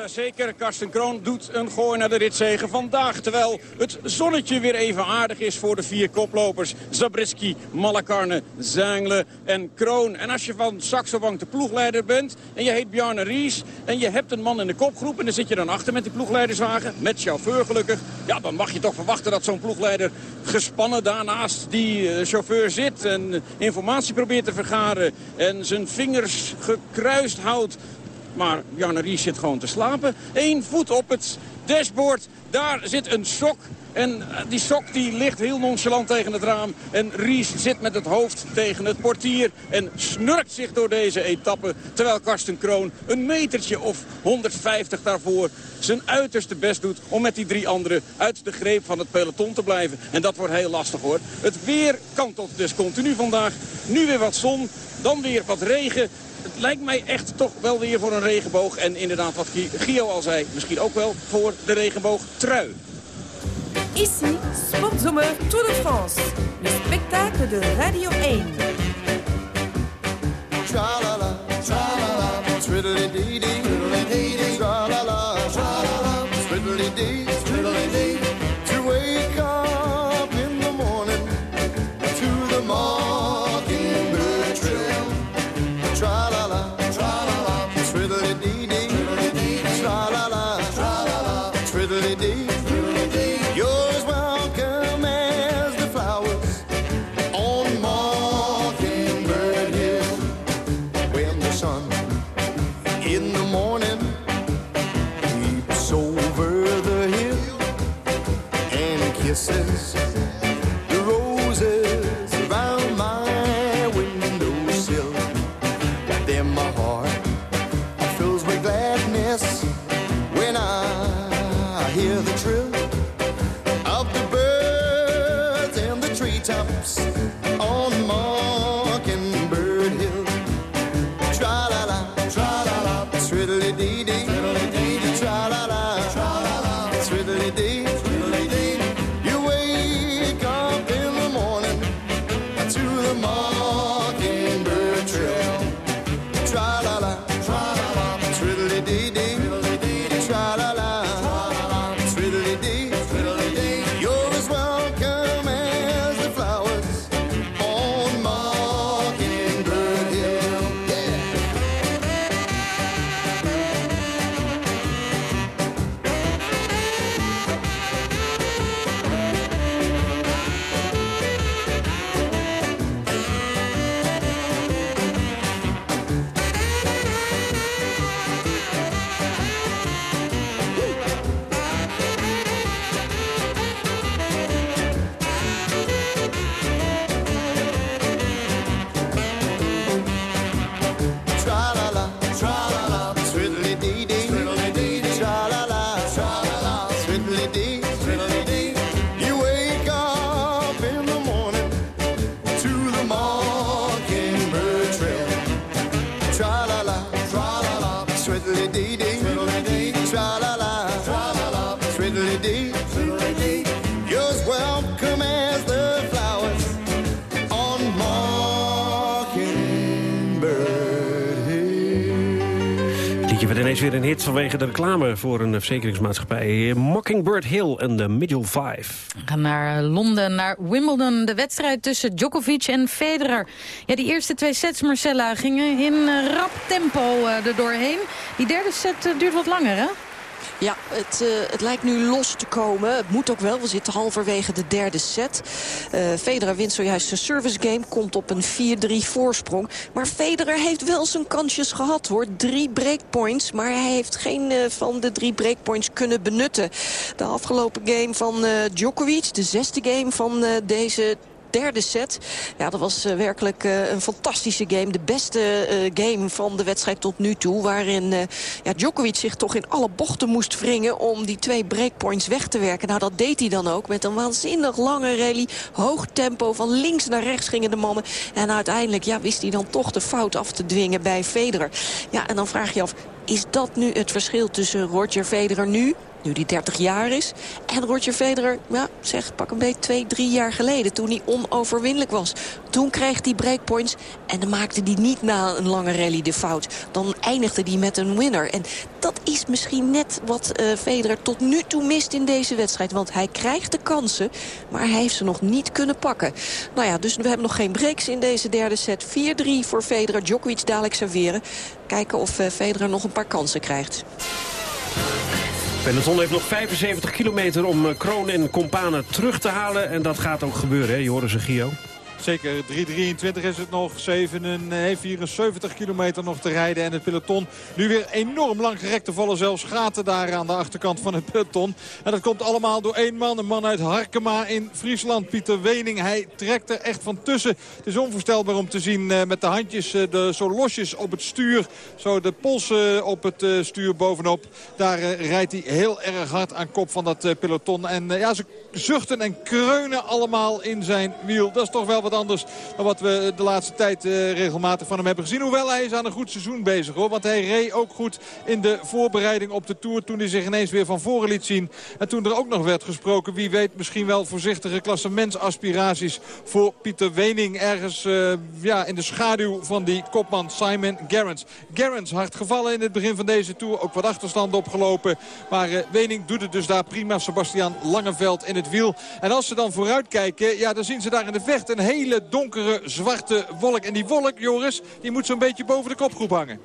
Zeker, Karsten Kroon doet een gooi naar de ritzegen vandaag. Terwijl het zonnetje weer even aardig is voor de vier koplopers. Zabriskie, Malakarne, Zangle en Kroon. En als je van Saxo Bank de ploegleider bent en je heet Bjarne Ries... en je hebt een man in de kopgroep en dan zit je dan achter met die ploegleiderswagen... met chauffeur gelukkig, ja, dan mag je toch verwachten dat zo'n ploegleider gespannen daarnaast die uh, chauffeur zit... en informatie probeert te vergaren en zijn vingers gekruist houdt maar Janne Ries zit gewoon te slapen. Eén voet op het dashboard. Daar zit een sok. En eh, die sok die ligt heel nonchalant tegen het raam. En Ries zit met het hoofd tegen het portier. En snurkt zich door deze etappe. Terwijl Karsten Kroon een metertje of 150 daarvoor zijn uiterste best doet om met die drie anderen uit de greep van het peloton te blijven. En dat wordt heel lastig hoor. Het weer kantelt dus continu vandaag. Nu weer wat zon, dan weer wat regen het lijkt mij echt toch wel weer voor een regenboog. En inderdaad, wat Gio al zei, misschien ook wel voor de regenboog trui. Ici, Sportzomer Tour de France. Le spectacle de Radio 1. Tra-la-la, tra-la-la, reclame voor een verzekeringsmaatschappij. Mockingbird Hill en de Middle Five. We gaan naar eh, Londen, naar Wimbledon. De wedstrijd tussen Djokovic en Federer. Ja, die eerste twee sets, Marcella, gingen in eh, rap tempo eh, er doorheen. Die derde set duurt wat langer, hè? Ja, het, eh, het lijkt nu los te komen. Het moet ook wel. We zitten halverwege de derde set. Eh, Federer wint zojuist zijn service game. Komt op een 4-3 voorsprong. Maar Federer heeft wel zijn kansjes gehad hoor. Drie breakpoints. Maar hij heeft geen eh, van de drie breakpoints kunnen benutten. De afgelopen game van Djokovic. De zesde game van deze derde set. Ja, dat was eh, werkelijk eh, een fantastische game. De beste eh, game van de wedstrijd tot nu toe. Waarin ja, Djokovic zich toch in alle bochten moest wringen... om die twee breakpoints weg te werken. Nou, dat deed hij dan ook met een waanzinnig lange rally. Hoog tempo, van links naar rechts gingen de mannen. En uiteindelijk ja, wist hij dan toch de fout af te dwingen bij Federer. Ja, en dan vraag je af, is dat nu het verschil tussen Roger Federer nu nu die 30 jaar is. En Roger Federer, ja, zeg, pak een beetje twee, drie jaar geleden... toen hij onoverwinnelijk was. Toen kreeg hij breakpoints en dan maakte hij niet na een lange rally de fout. Dan eindigde hij met een winner. En dat is misschien net wat eh, Federer tot nu toe mist in deze wedstrijd. Want hij krijgt de kansen, maar hij heeft ze nog niet kunnen pakken. Nou ja, dus we hebben nog geen breaks in deze derde set. 4-3 voor Federer, Djokovic dadelijk serveren. Kijken of eh, Federer nog een paar kansen krijgt. Peloton heeft nog 75 kilometer om eh, Kroon en Companen terug te halen. En dat gaat ook gebeuren, hè? Je hoorde ze, Gio. Zeker, 3.23 is het nog. 7, heeft 74 kilometer nog te rijden. En het peloton nu weer enorm lang gerekt te vallen. Zelfs gaten daar aan de achterkant van het peloton. En dat komt allemaal door één man. Een man uit Harkema in Friesland, Pieter Wening. Hij trekt er echt van tussen. Het is onvoorstelbaar om te zien eh, met de handjes eh, de, zo losjes op het stuur. Zo de polsen op het eh, stuur bovenop. Daar eh, rijdt hij heel erg hard aan kop van dat eh, peloton. En eh, ja, ze zuchten en kreunen allemaal in zijn wiel. Dat is toch wel wat anders dan wat we de laatste tijd eh, regelmatig van hem hebben gezien. Hoewel hij is aan een goed seizoen bezig hoor. Want hij reed ook goed in de voorbereiding op de Tour. Toen hij zich ineens weer van voren liet zien. En toen er ook nog werd gesproken. Wie weet misschien wel voorzichtige klassementsaspiraties voor Pieter Wening. Ergens eh, ja, in de schaduw van die kopman Simon Gerrans. Gerrans hard gevallen in het begin van deze Tour. Ook wat achterstand opgelopen. Maar eh, Wening doet het dus daar prima. Sebastian Langeveld in het En als ze dan vooruit kijken. Ja, dan zien ze daar in de vecht een hele donkere zwarte wolk. En die wolk, Joris, die moet zo'n beetje boven de kopgroep hangen.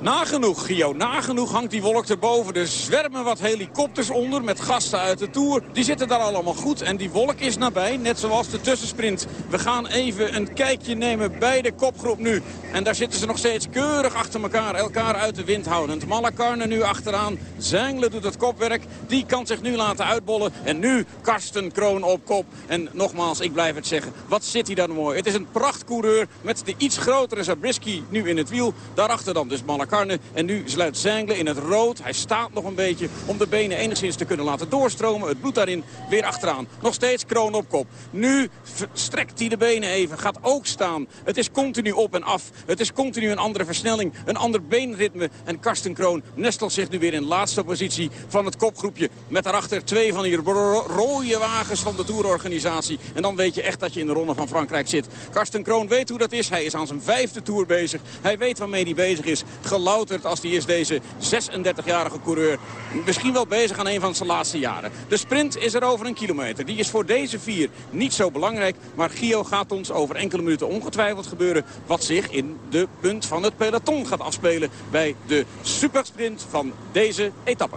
Nagenoeg, Gio, nagenoeg hangt die wolk erboven. Er zwermen wat helikopters onder met gasten uit de Tour. Die zitten daar allemaal goed en die wolk is nabij, net zoals de tussensprint. We gaan even een kijkje nemen bij de kopgroep nu. En daar zitten ze nog steeds keurig achter elkaar, elkaar uit de wind houdend. Malakarne nu achteraan, Zengelen doet het kopwerk. Die kan zich nu laten uitbollen. En nu Karsten Kroon op kop. En nogmaals, ik blijf het zeggen, wat zit hij dan mooi. Het is een prachtcoureur met de iets grotere Zabriskie nu in het wiel. Daarachter dan dus Malakarne. En nu sluit Zengelen in het rood. Hij staat nog een beetje om de benen enigszins te kunnen laten doorstromen. Het bloed daarin weer achteraan. Nog steeds kroon op kop. Nu strekt hij de benen even. Gaat ook staan. Het is continu op en af. Het is continu een andere versnelling. Een ander beenritme. En Karsten Kroon nestelt zich nu weer in laatste positie van het kopgroepje. Met daarachter twee van die ro rode wagens van de tourorganisatie. En dan weet je echt dat je in de ronde van Frankrijk zit. Karsten Kroon weet hoe dat is. Hij is aan zijn vijfde tour bezig. Hij weet waarmee hij bezig is gelouterd als hij is deze 36-jarige coureur. Misschien wel bezig aan een van zijn laatste jaren. De sprint is er over een kilometer. Die is voor deze vier niet zo belangrijk. Maar Gio gaat ons over enkele minuten ongetwijfeld gebeuren... wat zich in de punt van het peloton gaat afspelen... bij de supersprint van deze etappe.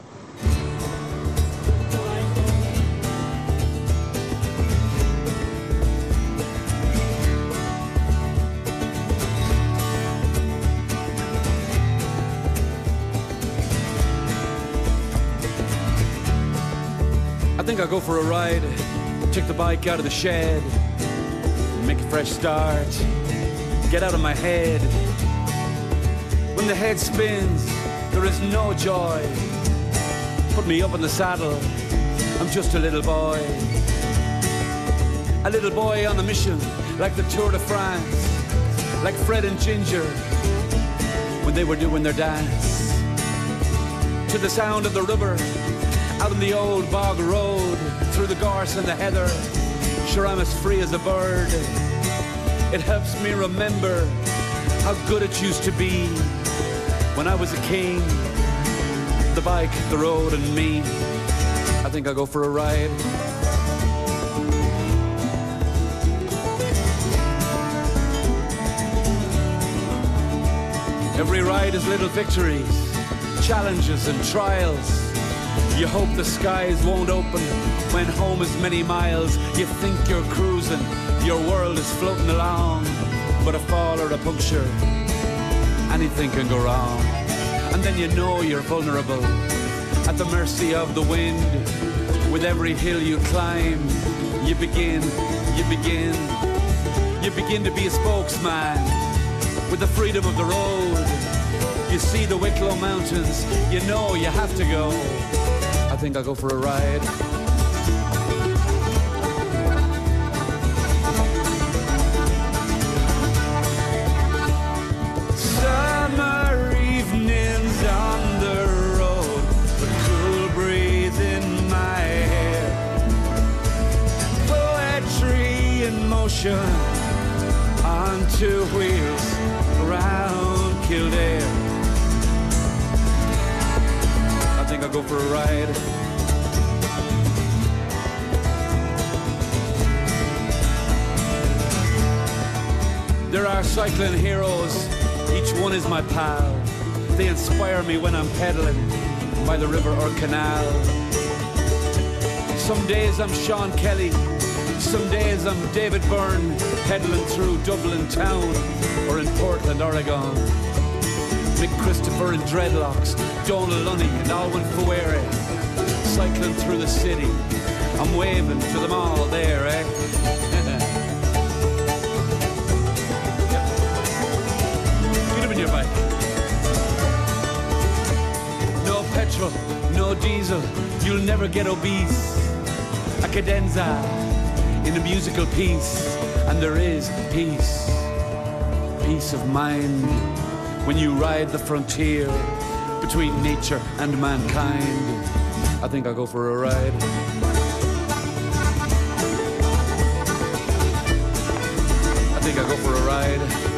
Think I'll go for a ride, check the bike out of the shed, make a fresh start, get out of my head. When the head spins, there is no joy. Put me up in the saddle. I'm just a little boy. A little boy on a mission, like the Tour de France, like Fred and Ginger when they were doing their dance. To the sound of the river, out on the old bog road, through the gorse and the heather, sure I'm as free as a bird. It helps me remember how good it used to be when I was a king. The bike, the road, and me. I think I'll go for a ride. Every ride is little victories, challenges and trials. You hope the skies won't open when home is many miles. You think you're cruising, your world is floating along. But a fall or a puncture, anything can go wrong. And then you know you're vulnerable, at the mercy of the wind. With every hill you climb, you begin, you begin, you begin to be a spokesman with the freedom of the road. You see the Wicklow Mountains, you know you have to go. Think I'll go for a ride. Summer evenings on the road, cool breeze in my hair, poetry in motion on two wheels around Kildare. I'll go for a ride. There are cycling heroes, each one is my pal. They inspire me when I'm pedaling by the river or canal. Some days I'm Sean Kelly, some days I'm David Byrne, pedaling through Dublin town or in Portland, Oregon. Mick Christopher in dreadlocks, Donald Lunny and Alwyn Fuere, cycling through the city. I'm waving to them all there, eh? Get up in your bike. No petrol, no diesel, you'll never get obese. A cadenza in a musical piece, and there is peace, peace of mind when you ride the frontier between nature and mankind. I think I'll go for a ride. I think I'll go for a ride.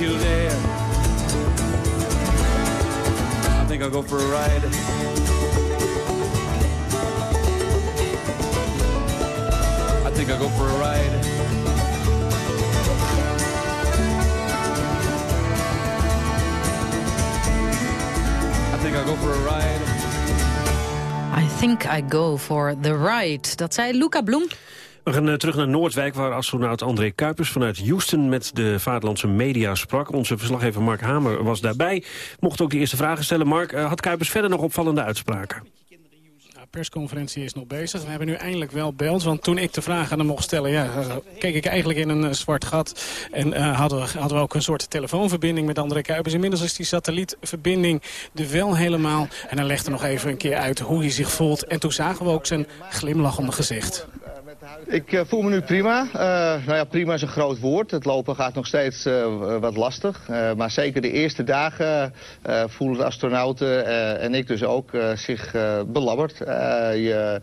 Around Kildare. I think I'll go for a ride. I think I'll go for a ride. I go for a ride. I think I go for the ride. Dat zei Luca Bloem. We gaan eh, terug naar Noordwijk, waar astronaut André Kuipers vanuit Houston met de vaderlandse media sprak. Onze verslaggever Mark Hamer was daarbij. Mocht ook de eerste vragen stellen. Mark, eh, had Kuipers verder nog opvallende uitspraken? De persconferentie is nog bezig. We hebben nu eindelijk wel beeld. Want toen ik de vraag aan hem mocht stellen... Ja, eh, keek ik eigenlijk in een zwart gat. En hadden, we, hadden ook een soort telefoonverbinding met André Kuipers. Inmiddels is die satellietverbinding er wel helemaal. En hij legde nog even een keer uit hoe hij zich voelt. En toen zagen we ook zijn glimlachende gezicht. Ik uh, voel me nu prima. Uh, nou ja, prima is een groot woord. Het lopen gaat nog steeds uh, wat lastig. maar zeker de eerste dagen voelen de astronauten en ik dus ook zich belabberd. je,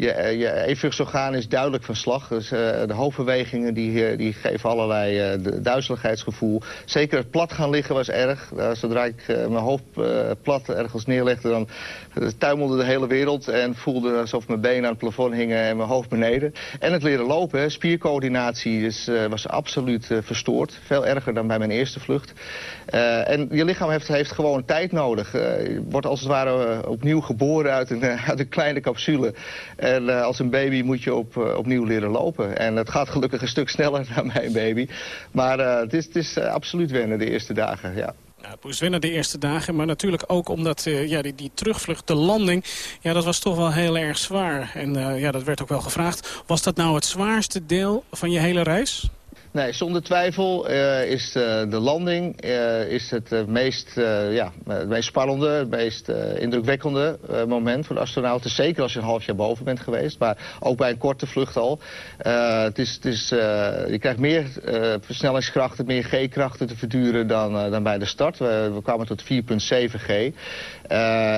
je, je evenwichtsorgaan is duidelijk van slag. Dus uh, de hoofdbewegingen die, die geven allerlei uh, duizeligheidsgevoel. Zeker het plat gaan liggen was erg. Zodra ik mijn hoofd plat ergens neerlegde, dan tuimelde de hele wereld. En voelde alsof mijn benen aan het plafond hingen en mijn hoofd beneden. En het leren lopen, spiercoördinatie was absoluut verstoord. Veel erger dan bij mijn eerste vlucht. en je lichaam heeft, heeft gewoon tijd nodig. je wordt als het ware opnieuw geboren uit een, uit een kleine capsule. En uh, als een baby moet je op, uh, opnieuw leren lopen. En het gaat gelukkig een stuk sneller dan mijn baby. Maar uh, het is, het is absoluut wennen de eerste dagen, ja. Moest winnen de eerste dagen, maar natuurlijk ook omdat ja, die, die terugvlucht, de landing, ja, dat was toch wel heel erg zwaar. En ja, dat werd ook wel gevraagd. Was dat nou het zwaarste deel van je hele reis? Nee, zonder twijfel uh, is de, de landing uh, is het, meest, ja, het meest spannende, het meest indrukwekkende moment voor de astronauten. Zeker als je een half jaar boven bent geweest, maar ook bij een korte vlucht al. het is, het is, je krijgt meer versnellingskrachten, meer G-krachten te verduren dan, dan bij de start. We, we kwamen tot 4,7 G.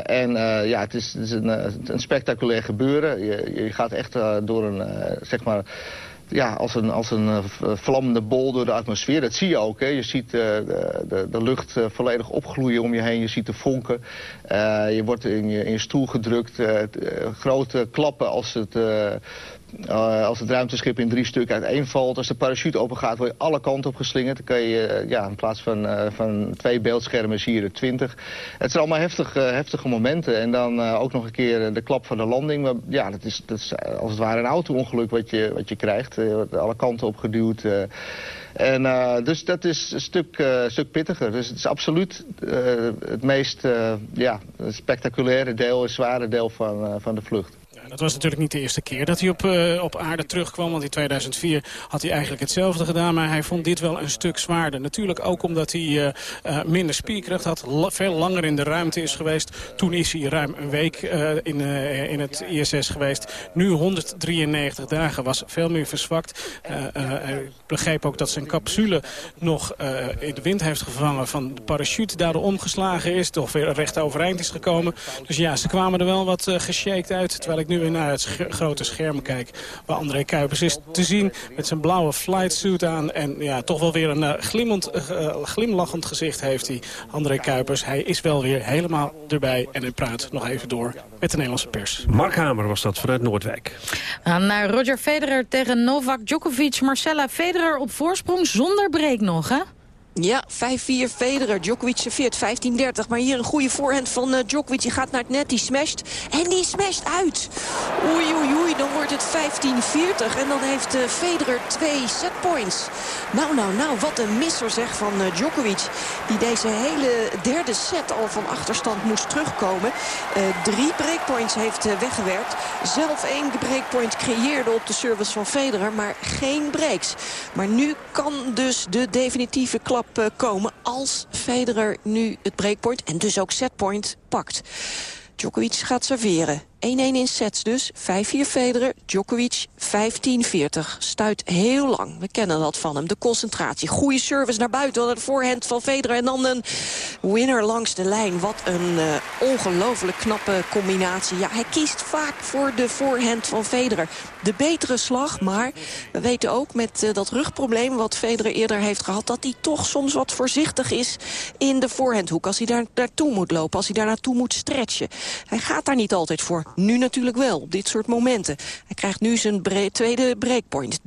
en ja, het is, het is een, een, spectaculair gebeuren. Je, je gaat echt door een, zeg maar ja, als een, als een uh, vlammende bol door de atmosfeer. Dat zie je ook. Hè. Je ziet uh, de, de, de, lucht volledig opgloeien om je heen. Je ziet de vonken. je wordt in je, in je stoel gedrukt. grote klappen als het uh, als het ruimteschip in drie stukken uiteenvalt, als de parachute open gaat, word je alle kanten op geslingerd. Dan kan je, uh, ja, in plaats van, uh, van twee beeldschermen zie je er twintig. Het zijn allemaal heftige, heftige momenten. En dan ook nog een keer de klap van de landing. Maar, ja, dat is, dat als het ware een auto-ongeluk wat je, wat je krijgt. Je wordt alle kanten op geduwd. en, dus dat is een stuk, stuk pittiger. Dus het is absoluut het meest ja, spectaculaire deel, het zware deel van, van de vlucht. Dat was natuurlijk niet de eerste keer dat hij op, uh, op aarde terugkwam. Want in 2004 had hij eigenlijk hetzelfde gedaan. Maar hij vond dit wel een stuk zwaarder. Natuurlijk ook omdat hij uh, uh, minder spierkracht had. veel langer in de ruimte is geweest. Toen is hij ruim een week in, in het ISS geweest. Nu 193 dagen. Was veel meer verzwakt. hij begreep ook dat zijn capsule nog in de wind heeft gevangen. Van de parachute daardoor omgeslagen is. Toch weer recht overeind is gekomen. Dus ja, ze kwamen er wel wat geshaked uit. Terwijl ik nu weer naar het sch grote scherm kijk... waar André Kuipers is te zien met zijn blauwe flight suit aan. En ja, toch wel weer een uh, glimmend, uh, glimlachend gezicht heeft hij, André Kuipers. Hij is wel weer helemaal erbij en hij praat nog even door met de Nederlandse pers. Mark Hamer was dat vanuit Noordwijk. naar Roger Federer tegen Novak Djokovic. Marcella Federer op voorsprong zonder break nog, hè? Ja, 5-4 Federer. Djokovic serveert 15-30. Maar hier een goede voorhand van uh, Djokovic. Die gaat naar het net, die smasht. En die smasht uit. Oei, oei, oei. Dan wordt het 15-40. En dan heeft uh, Federer twee setpoints. Nou, nou, nou. Wat een misser zeg van uh, Djokovic. Die deze hele derde set al van achterstand moest terugkomen. drie breakpoints heeft weggewerkt. Zelf één breakpoint creëerde op de service van Federer. Maar geen breaks. Maar nu kan dus de definitieve klap komen als Federer nu het breakpoint en dus ook setpoint pakt. Djokovic gaat serveren. 1-1 in sets dus. 5-4 Federer, Djokovic 15-40. Stuit heel lang. We kennen dat van hem. De concentratie. Goede service naar buiten. De voorhand van Federer. En dan een winner langs de lijn. Wat een uh, ongelooflijk knappe combinatie. Ja, hij kiest vaak voor de voorhand van Federer. De betere slag, maar we weten ook met uh, dat rugprobleem... wat Federer eerder heeft gehad... dat hij toch soms wat voorzichtig is in de voorhandhoek. Als hij daar naartoe moet lopen, als hij daar naartoe moet stretchen. Hij gaat daar niet altijd voor. Nu natuurlijk wel, op dit soort momenten. Hij krijgt nu zijn tweede breakpoint, 30-40.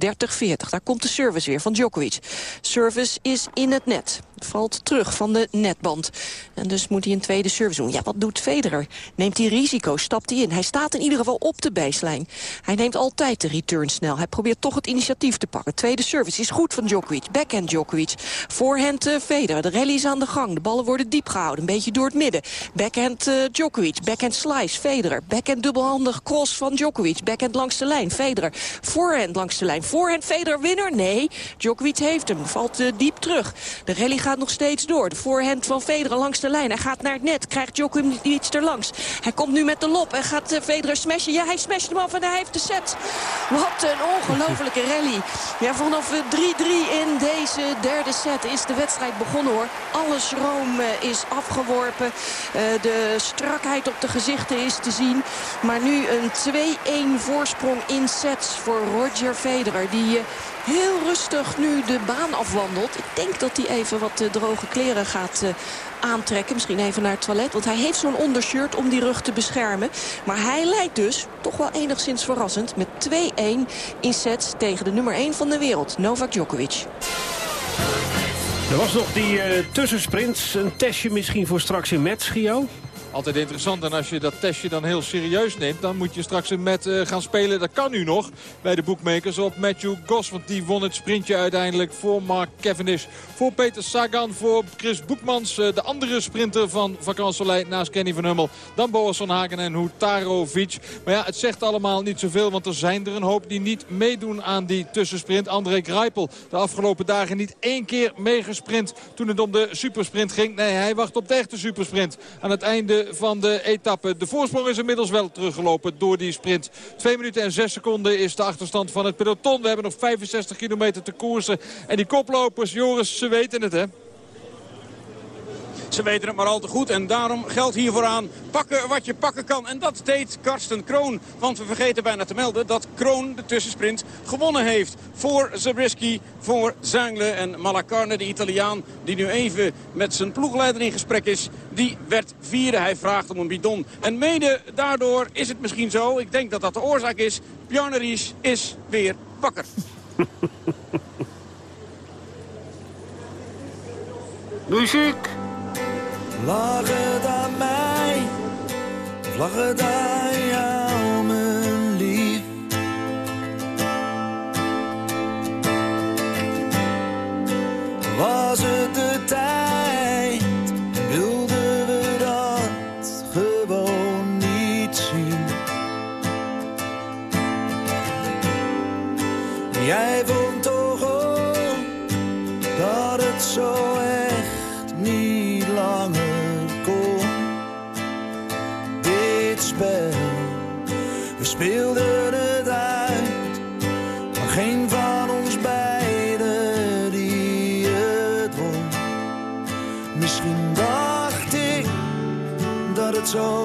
Daar komt de service weer van Djokovic. Service is in het net. Valt terug van de netband. En dus moet hij een tweede service doen. Ja, wat doet Federer? Neemt hij risico? Stapt hij in? Hij staat in ieder geval op de baseline. Hij neemt altijd de return snel. Hij probeert toch het initiatief te pakken. Tweede service is goed van Djokovic. Backhand Djokovic. Voorhand uh, Federer. De rally is aan de gang. De ballen worden diep gehouden. Een beetje door het midden. Backhand uh, Djokovic. Backhand slice. Federer. Backhand dubbelhandig cross van Djokovic. Backhand langs de lijn. Federer. Voorhand langs de lijn. Voorhand Federer winnaar? Nee. Djokovic heeft hem. Valt uh, diep terug. De rally gaat nog steeds door. De voorhand van Federer langs de lijn. Hij gaat naar het net. Krijgt Djokovic iets erlangs. Hij komt nu met de lop en gaat uh, Federer smashen. Ja, hij smasht hem af en hij heeft de set. Wat een ongelofelijke rally. Ja, vanaf 3-3 in deze derde set is de wedstrijd begonnen hoor. Alle uh, is afgeworpen. De strakheid op de gezichten is te zien. Maar nu een 2-1 voorsprong in sets voor Roger Federer. Die heel rustig nu de baan afwandelt. Ik denk dat hij even wat uh, droge kleren gaat uh, aantrekken. Misschien even naar het toilet. Want hij heeft zo'n ondershirt om die rug te beschermen. Maar hij leidt dus, toch wel enigszins verrassend... met 2-1 in sets tegen de nummer 1 van de wereld, Novak Djokovic. Er was nog die uh, tussensprint. Een testje misschien voor straks in Metz, Gio? Altijd interessant. En als je dat testje dan heel serieus neemt... dan moet je straks met uh, gaan spelen. Dat kan nu nog bij de bookmakers op Matthew Goss. Want die won het sprintje uiteindelijk voor Mark Cavendish. Voor Peter Sagan, voor Chris Boekmans. Uh, de andere sprinter van Vakansolei naast Kenny van Hummel. Dan Boas van Hagen en Hutarovic. Maar ja, het zegt allemaal niet zoveel. Want er zijn er een hoop die niet meedoen aan die tussensprint. André Greipel de afgelopen dagen niet één keer meegesprint toen het om de supersprint ging. Nee, hij wacht op de echte supersprint aan het einde van de etappe. De voorsprong is inmiddels wel teruggelopen door die sprint. 2 minuten en 6 seconden is de achterstand van het peloton. We hebben nog 65 kilometer te koersen. En die koplopers, Joris, ze weten het hè. Ze weten het maar al te goed en daarom geldt hier vooraan pakken wat je pakken kan. En dat deed Karsten Kroon. Want we vergeten bijna te melden dat Kroon de tussensprint gewonnen heeft. Voor Zabriskie, voor Zuingle en Malacarne, de Italiaan... die nu even met zijn ploegleider in gesprek is. Die werd vierde. Hij vraagt om een bidon. En mede daardoor is het misschien zo, ik denk dat dat de oorzaak is... Bjarne Ries is weer wakker. Muziek! Vlaggen aan mij, vlaggen aan jou, mijn lief. Was het de tijd, speelden het uit, maar geen van ons beiden die het won. Misschien dacht ik dat het zo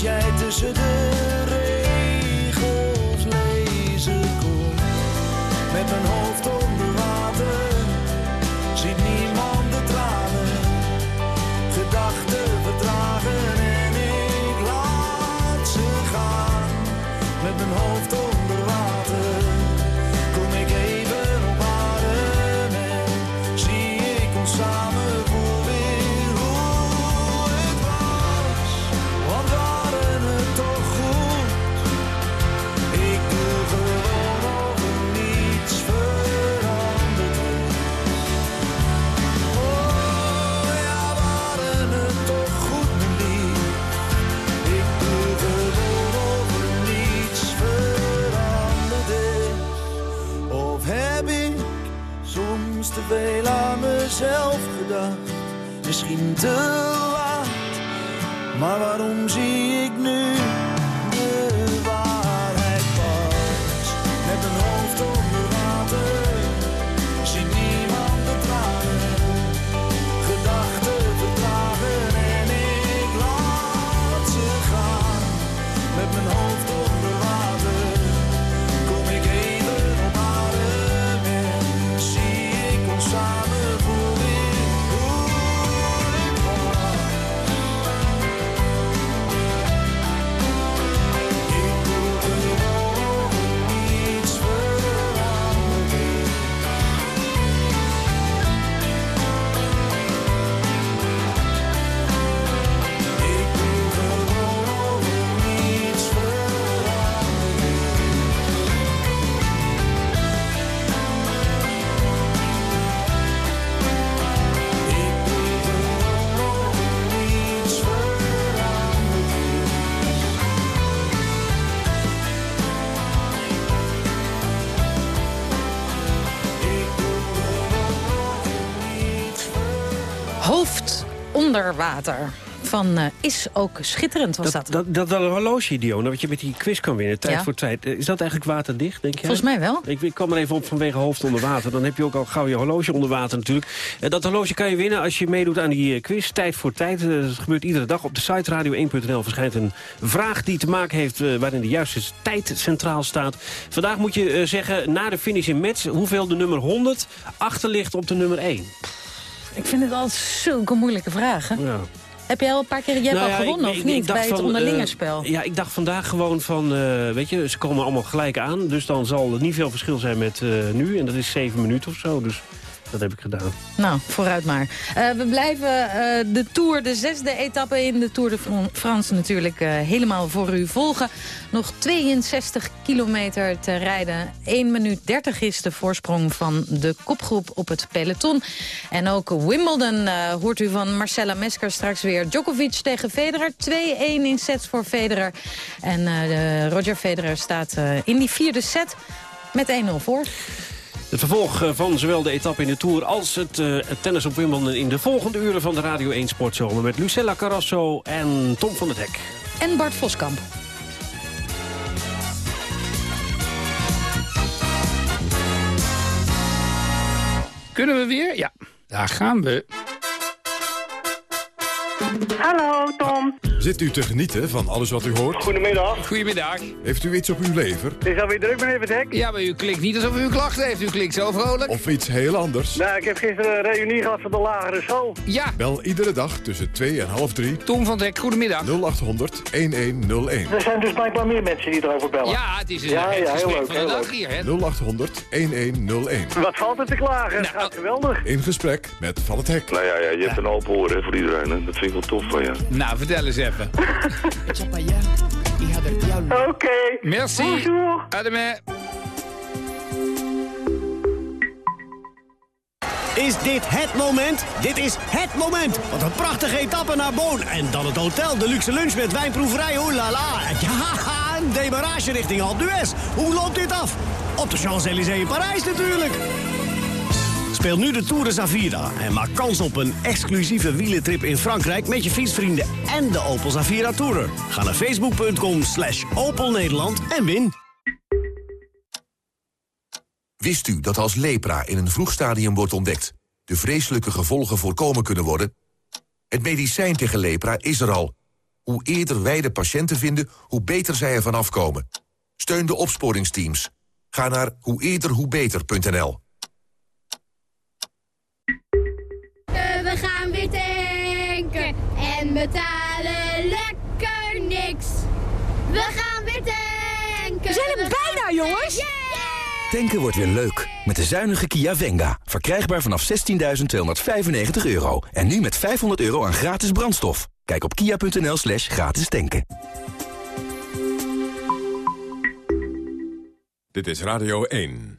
jij tussen de veel aan mezelf gedacht? Misschien te laat. Maar waarom zie ik nu onder water van uh, is ook schitterend, was dat. Dat, dat, dat, horloge, Dion, wat je met die quiz kan winnen, tijd Ja. voor tijd. eh, Is dat eigenlijk waterdicht, denk jij? Volgens mij wel. Ik, ik kwam er even op vanwege hoofd onder water. Dan heb je ook al gauw je horloge onder water natuurlijk. Eh, Dat horloge kan je winnen als je meedoet aan die eh, quiz. Tijd voor tijd. Eh, Dat gebeurt iedere dag. Op de site radio1.nl verschijnt een vraag die te maken heeft... eh, waarin de juiste tijd centraal staat. Vandaag moet je eh, zeggen, na de finish in Metz... hoeveel de nummer 100 achter ligt op de nummer 1. Ik vind het altijd zulke moeilijke vragen. Ja. Heb jij al een paar keer... Jij hebt Nou al gewonnen, ik- of niet? Bij het van, onderlingenspel. eh, ja, ik dacht vandaag gewoon van, eh, weet je, ze komen allemaal gelijk aan. Dus dan zal er niet veel verschil zijn met eh, nu. En dat is zeven minuten of zo, dus dat heb ik gedaan. Nou, vooruit maar. Eh, we blijven eh, de Tour, de zesde etappe in de Tour de Fran- France natuurlijk eh, helemaal voor u volgen. Nog 62 kilometer te rijden. 1 minuut 30 is de voorsprong van de kopgroep op het peloton. En ook Wimbledon hoort u van Marcella Mesker straks weer. Djokovic tegen Federer. 2-1 in sets voor Federer. En Roger Federer staat in die vierde set met 1-0 voor. Het vervolg eh, van zowel de etappe in de Tour als het, eh, het tennis op Wimbledon... in de volgende uren van de Radio 1 Sportzomer... met Lucella Carrasso en Tom van het Hek. En Bart Voskamp. Kunnen we weer? Ja, daar gaan we. Hallo, Tom. Zit u te genieten van alles wat u hoort? Goedemiddag. Goedemiddag. Heeft u iets op uw lever? Het is alweer druk, meneer Vertek. Ja, maar u klinkt niet alsof u een klacht heeft. U klinkt zo vrolijk. Of iets heel anders? Nou, ik heb gisteren een reunie gehad van de lagere school. Ja. Bel iedere dag tussen 2 en half 3. Tom van Dek, goedemiddag. 0800 1101. Er zijn dus blijkbaar meer mensen die erover bellen. Ja, het is een Ja, het ja, heel gesprek leuk, van de heel dag leuk. hier, hè. 0800 1101. Wat valt er te klagen? Het gaat geweldig. In gesprek met Van het Hek. Nou ja, ja je hebt een open oor hè, voor iedereen. Hè. Dat vind ik wel tof van je. Nou, vertel eens even. Oké. Merci. Bonjour. Ademé. Is dit het moment? Dit is het moment. Wat een prachtige etappe naar Boon. En dan het hotel, de luxe lunch met wijnproeverij. Oh la la. Ja, een demarage richting Alpe d'Huez. Hoe loopt dit af? Op de Champs-Élysées in Parijs natuurlijk. Speel nu de Tour de Zavira en maak kans op een exclusieve wielentrip in Frankrijk... met je fietsvrienden en de Opel Zavira Tourer. Ga naar facebook.com slash Opel Nederland en win. Wist u dat als lepra in een vroeg stadium wordt ontdekt... de vreselijke gevolgen voorkomen kunnen worden? Het medicijn tegen lepra is er al. Hoe eerder wij de patiënten vinden, hoe beter zij ervan afkomen. Steun de opsporingsteams. Ga naar hoe eerder hoe beter.nl. betalen lekker niks. We gaan weer tanken. We zijn er bijna, jongens. Tanken wordt weer leuk. Met de zuinige Kia Venga. Verkrijgbaar vanaf 16.295 euro. En nu met 500 euro aan gratis brandstof. Kijk op kia.nl slash gratis tanken. Dit is Radio 1.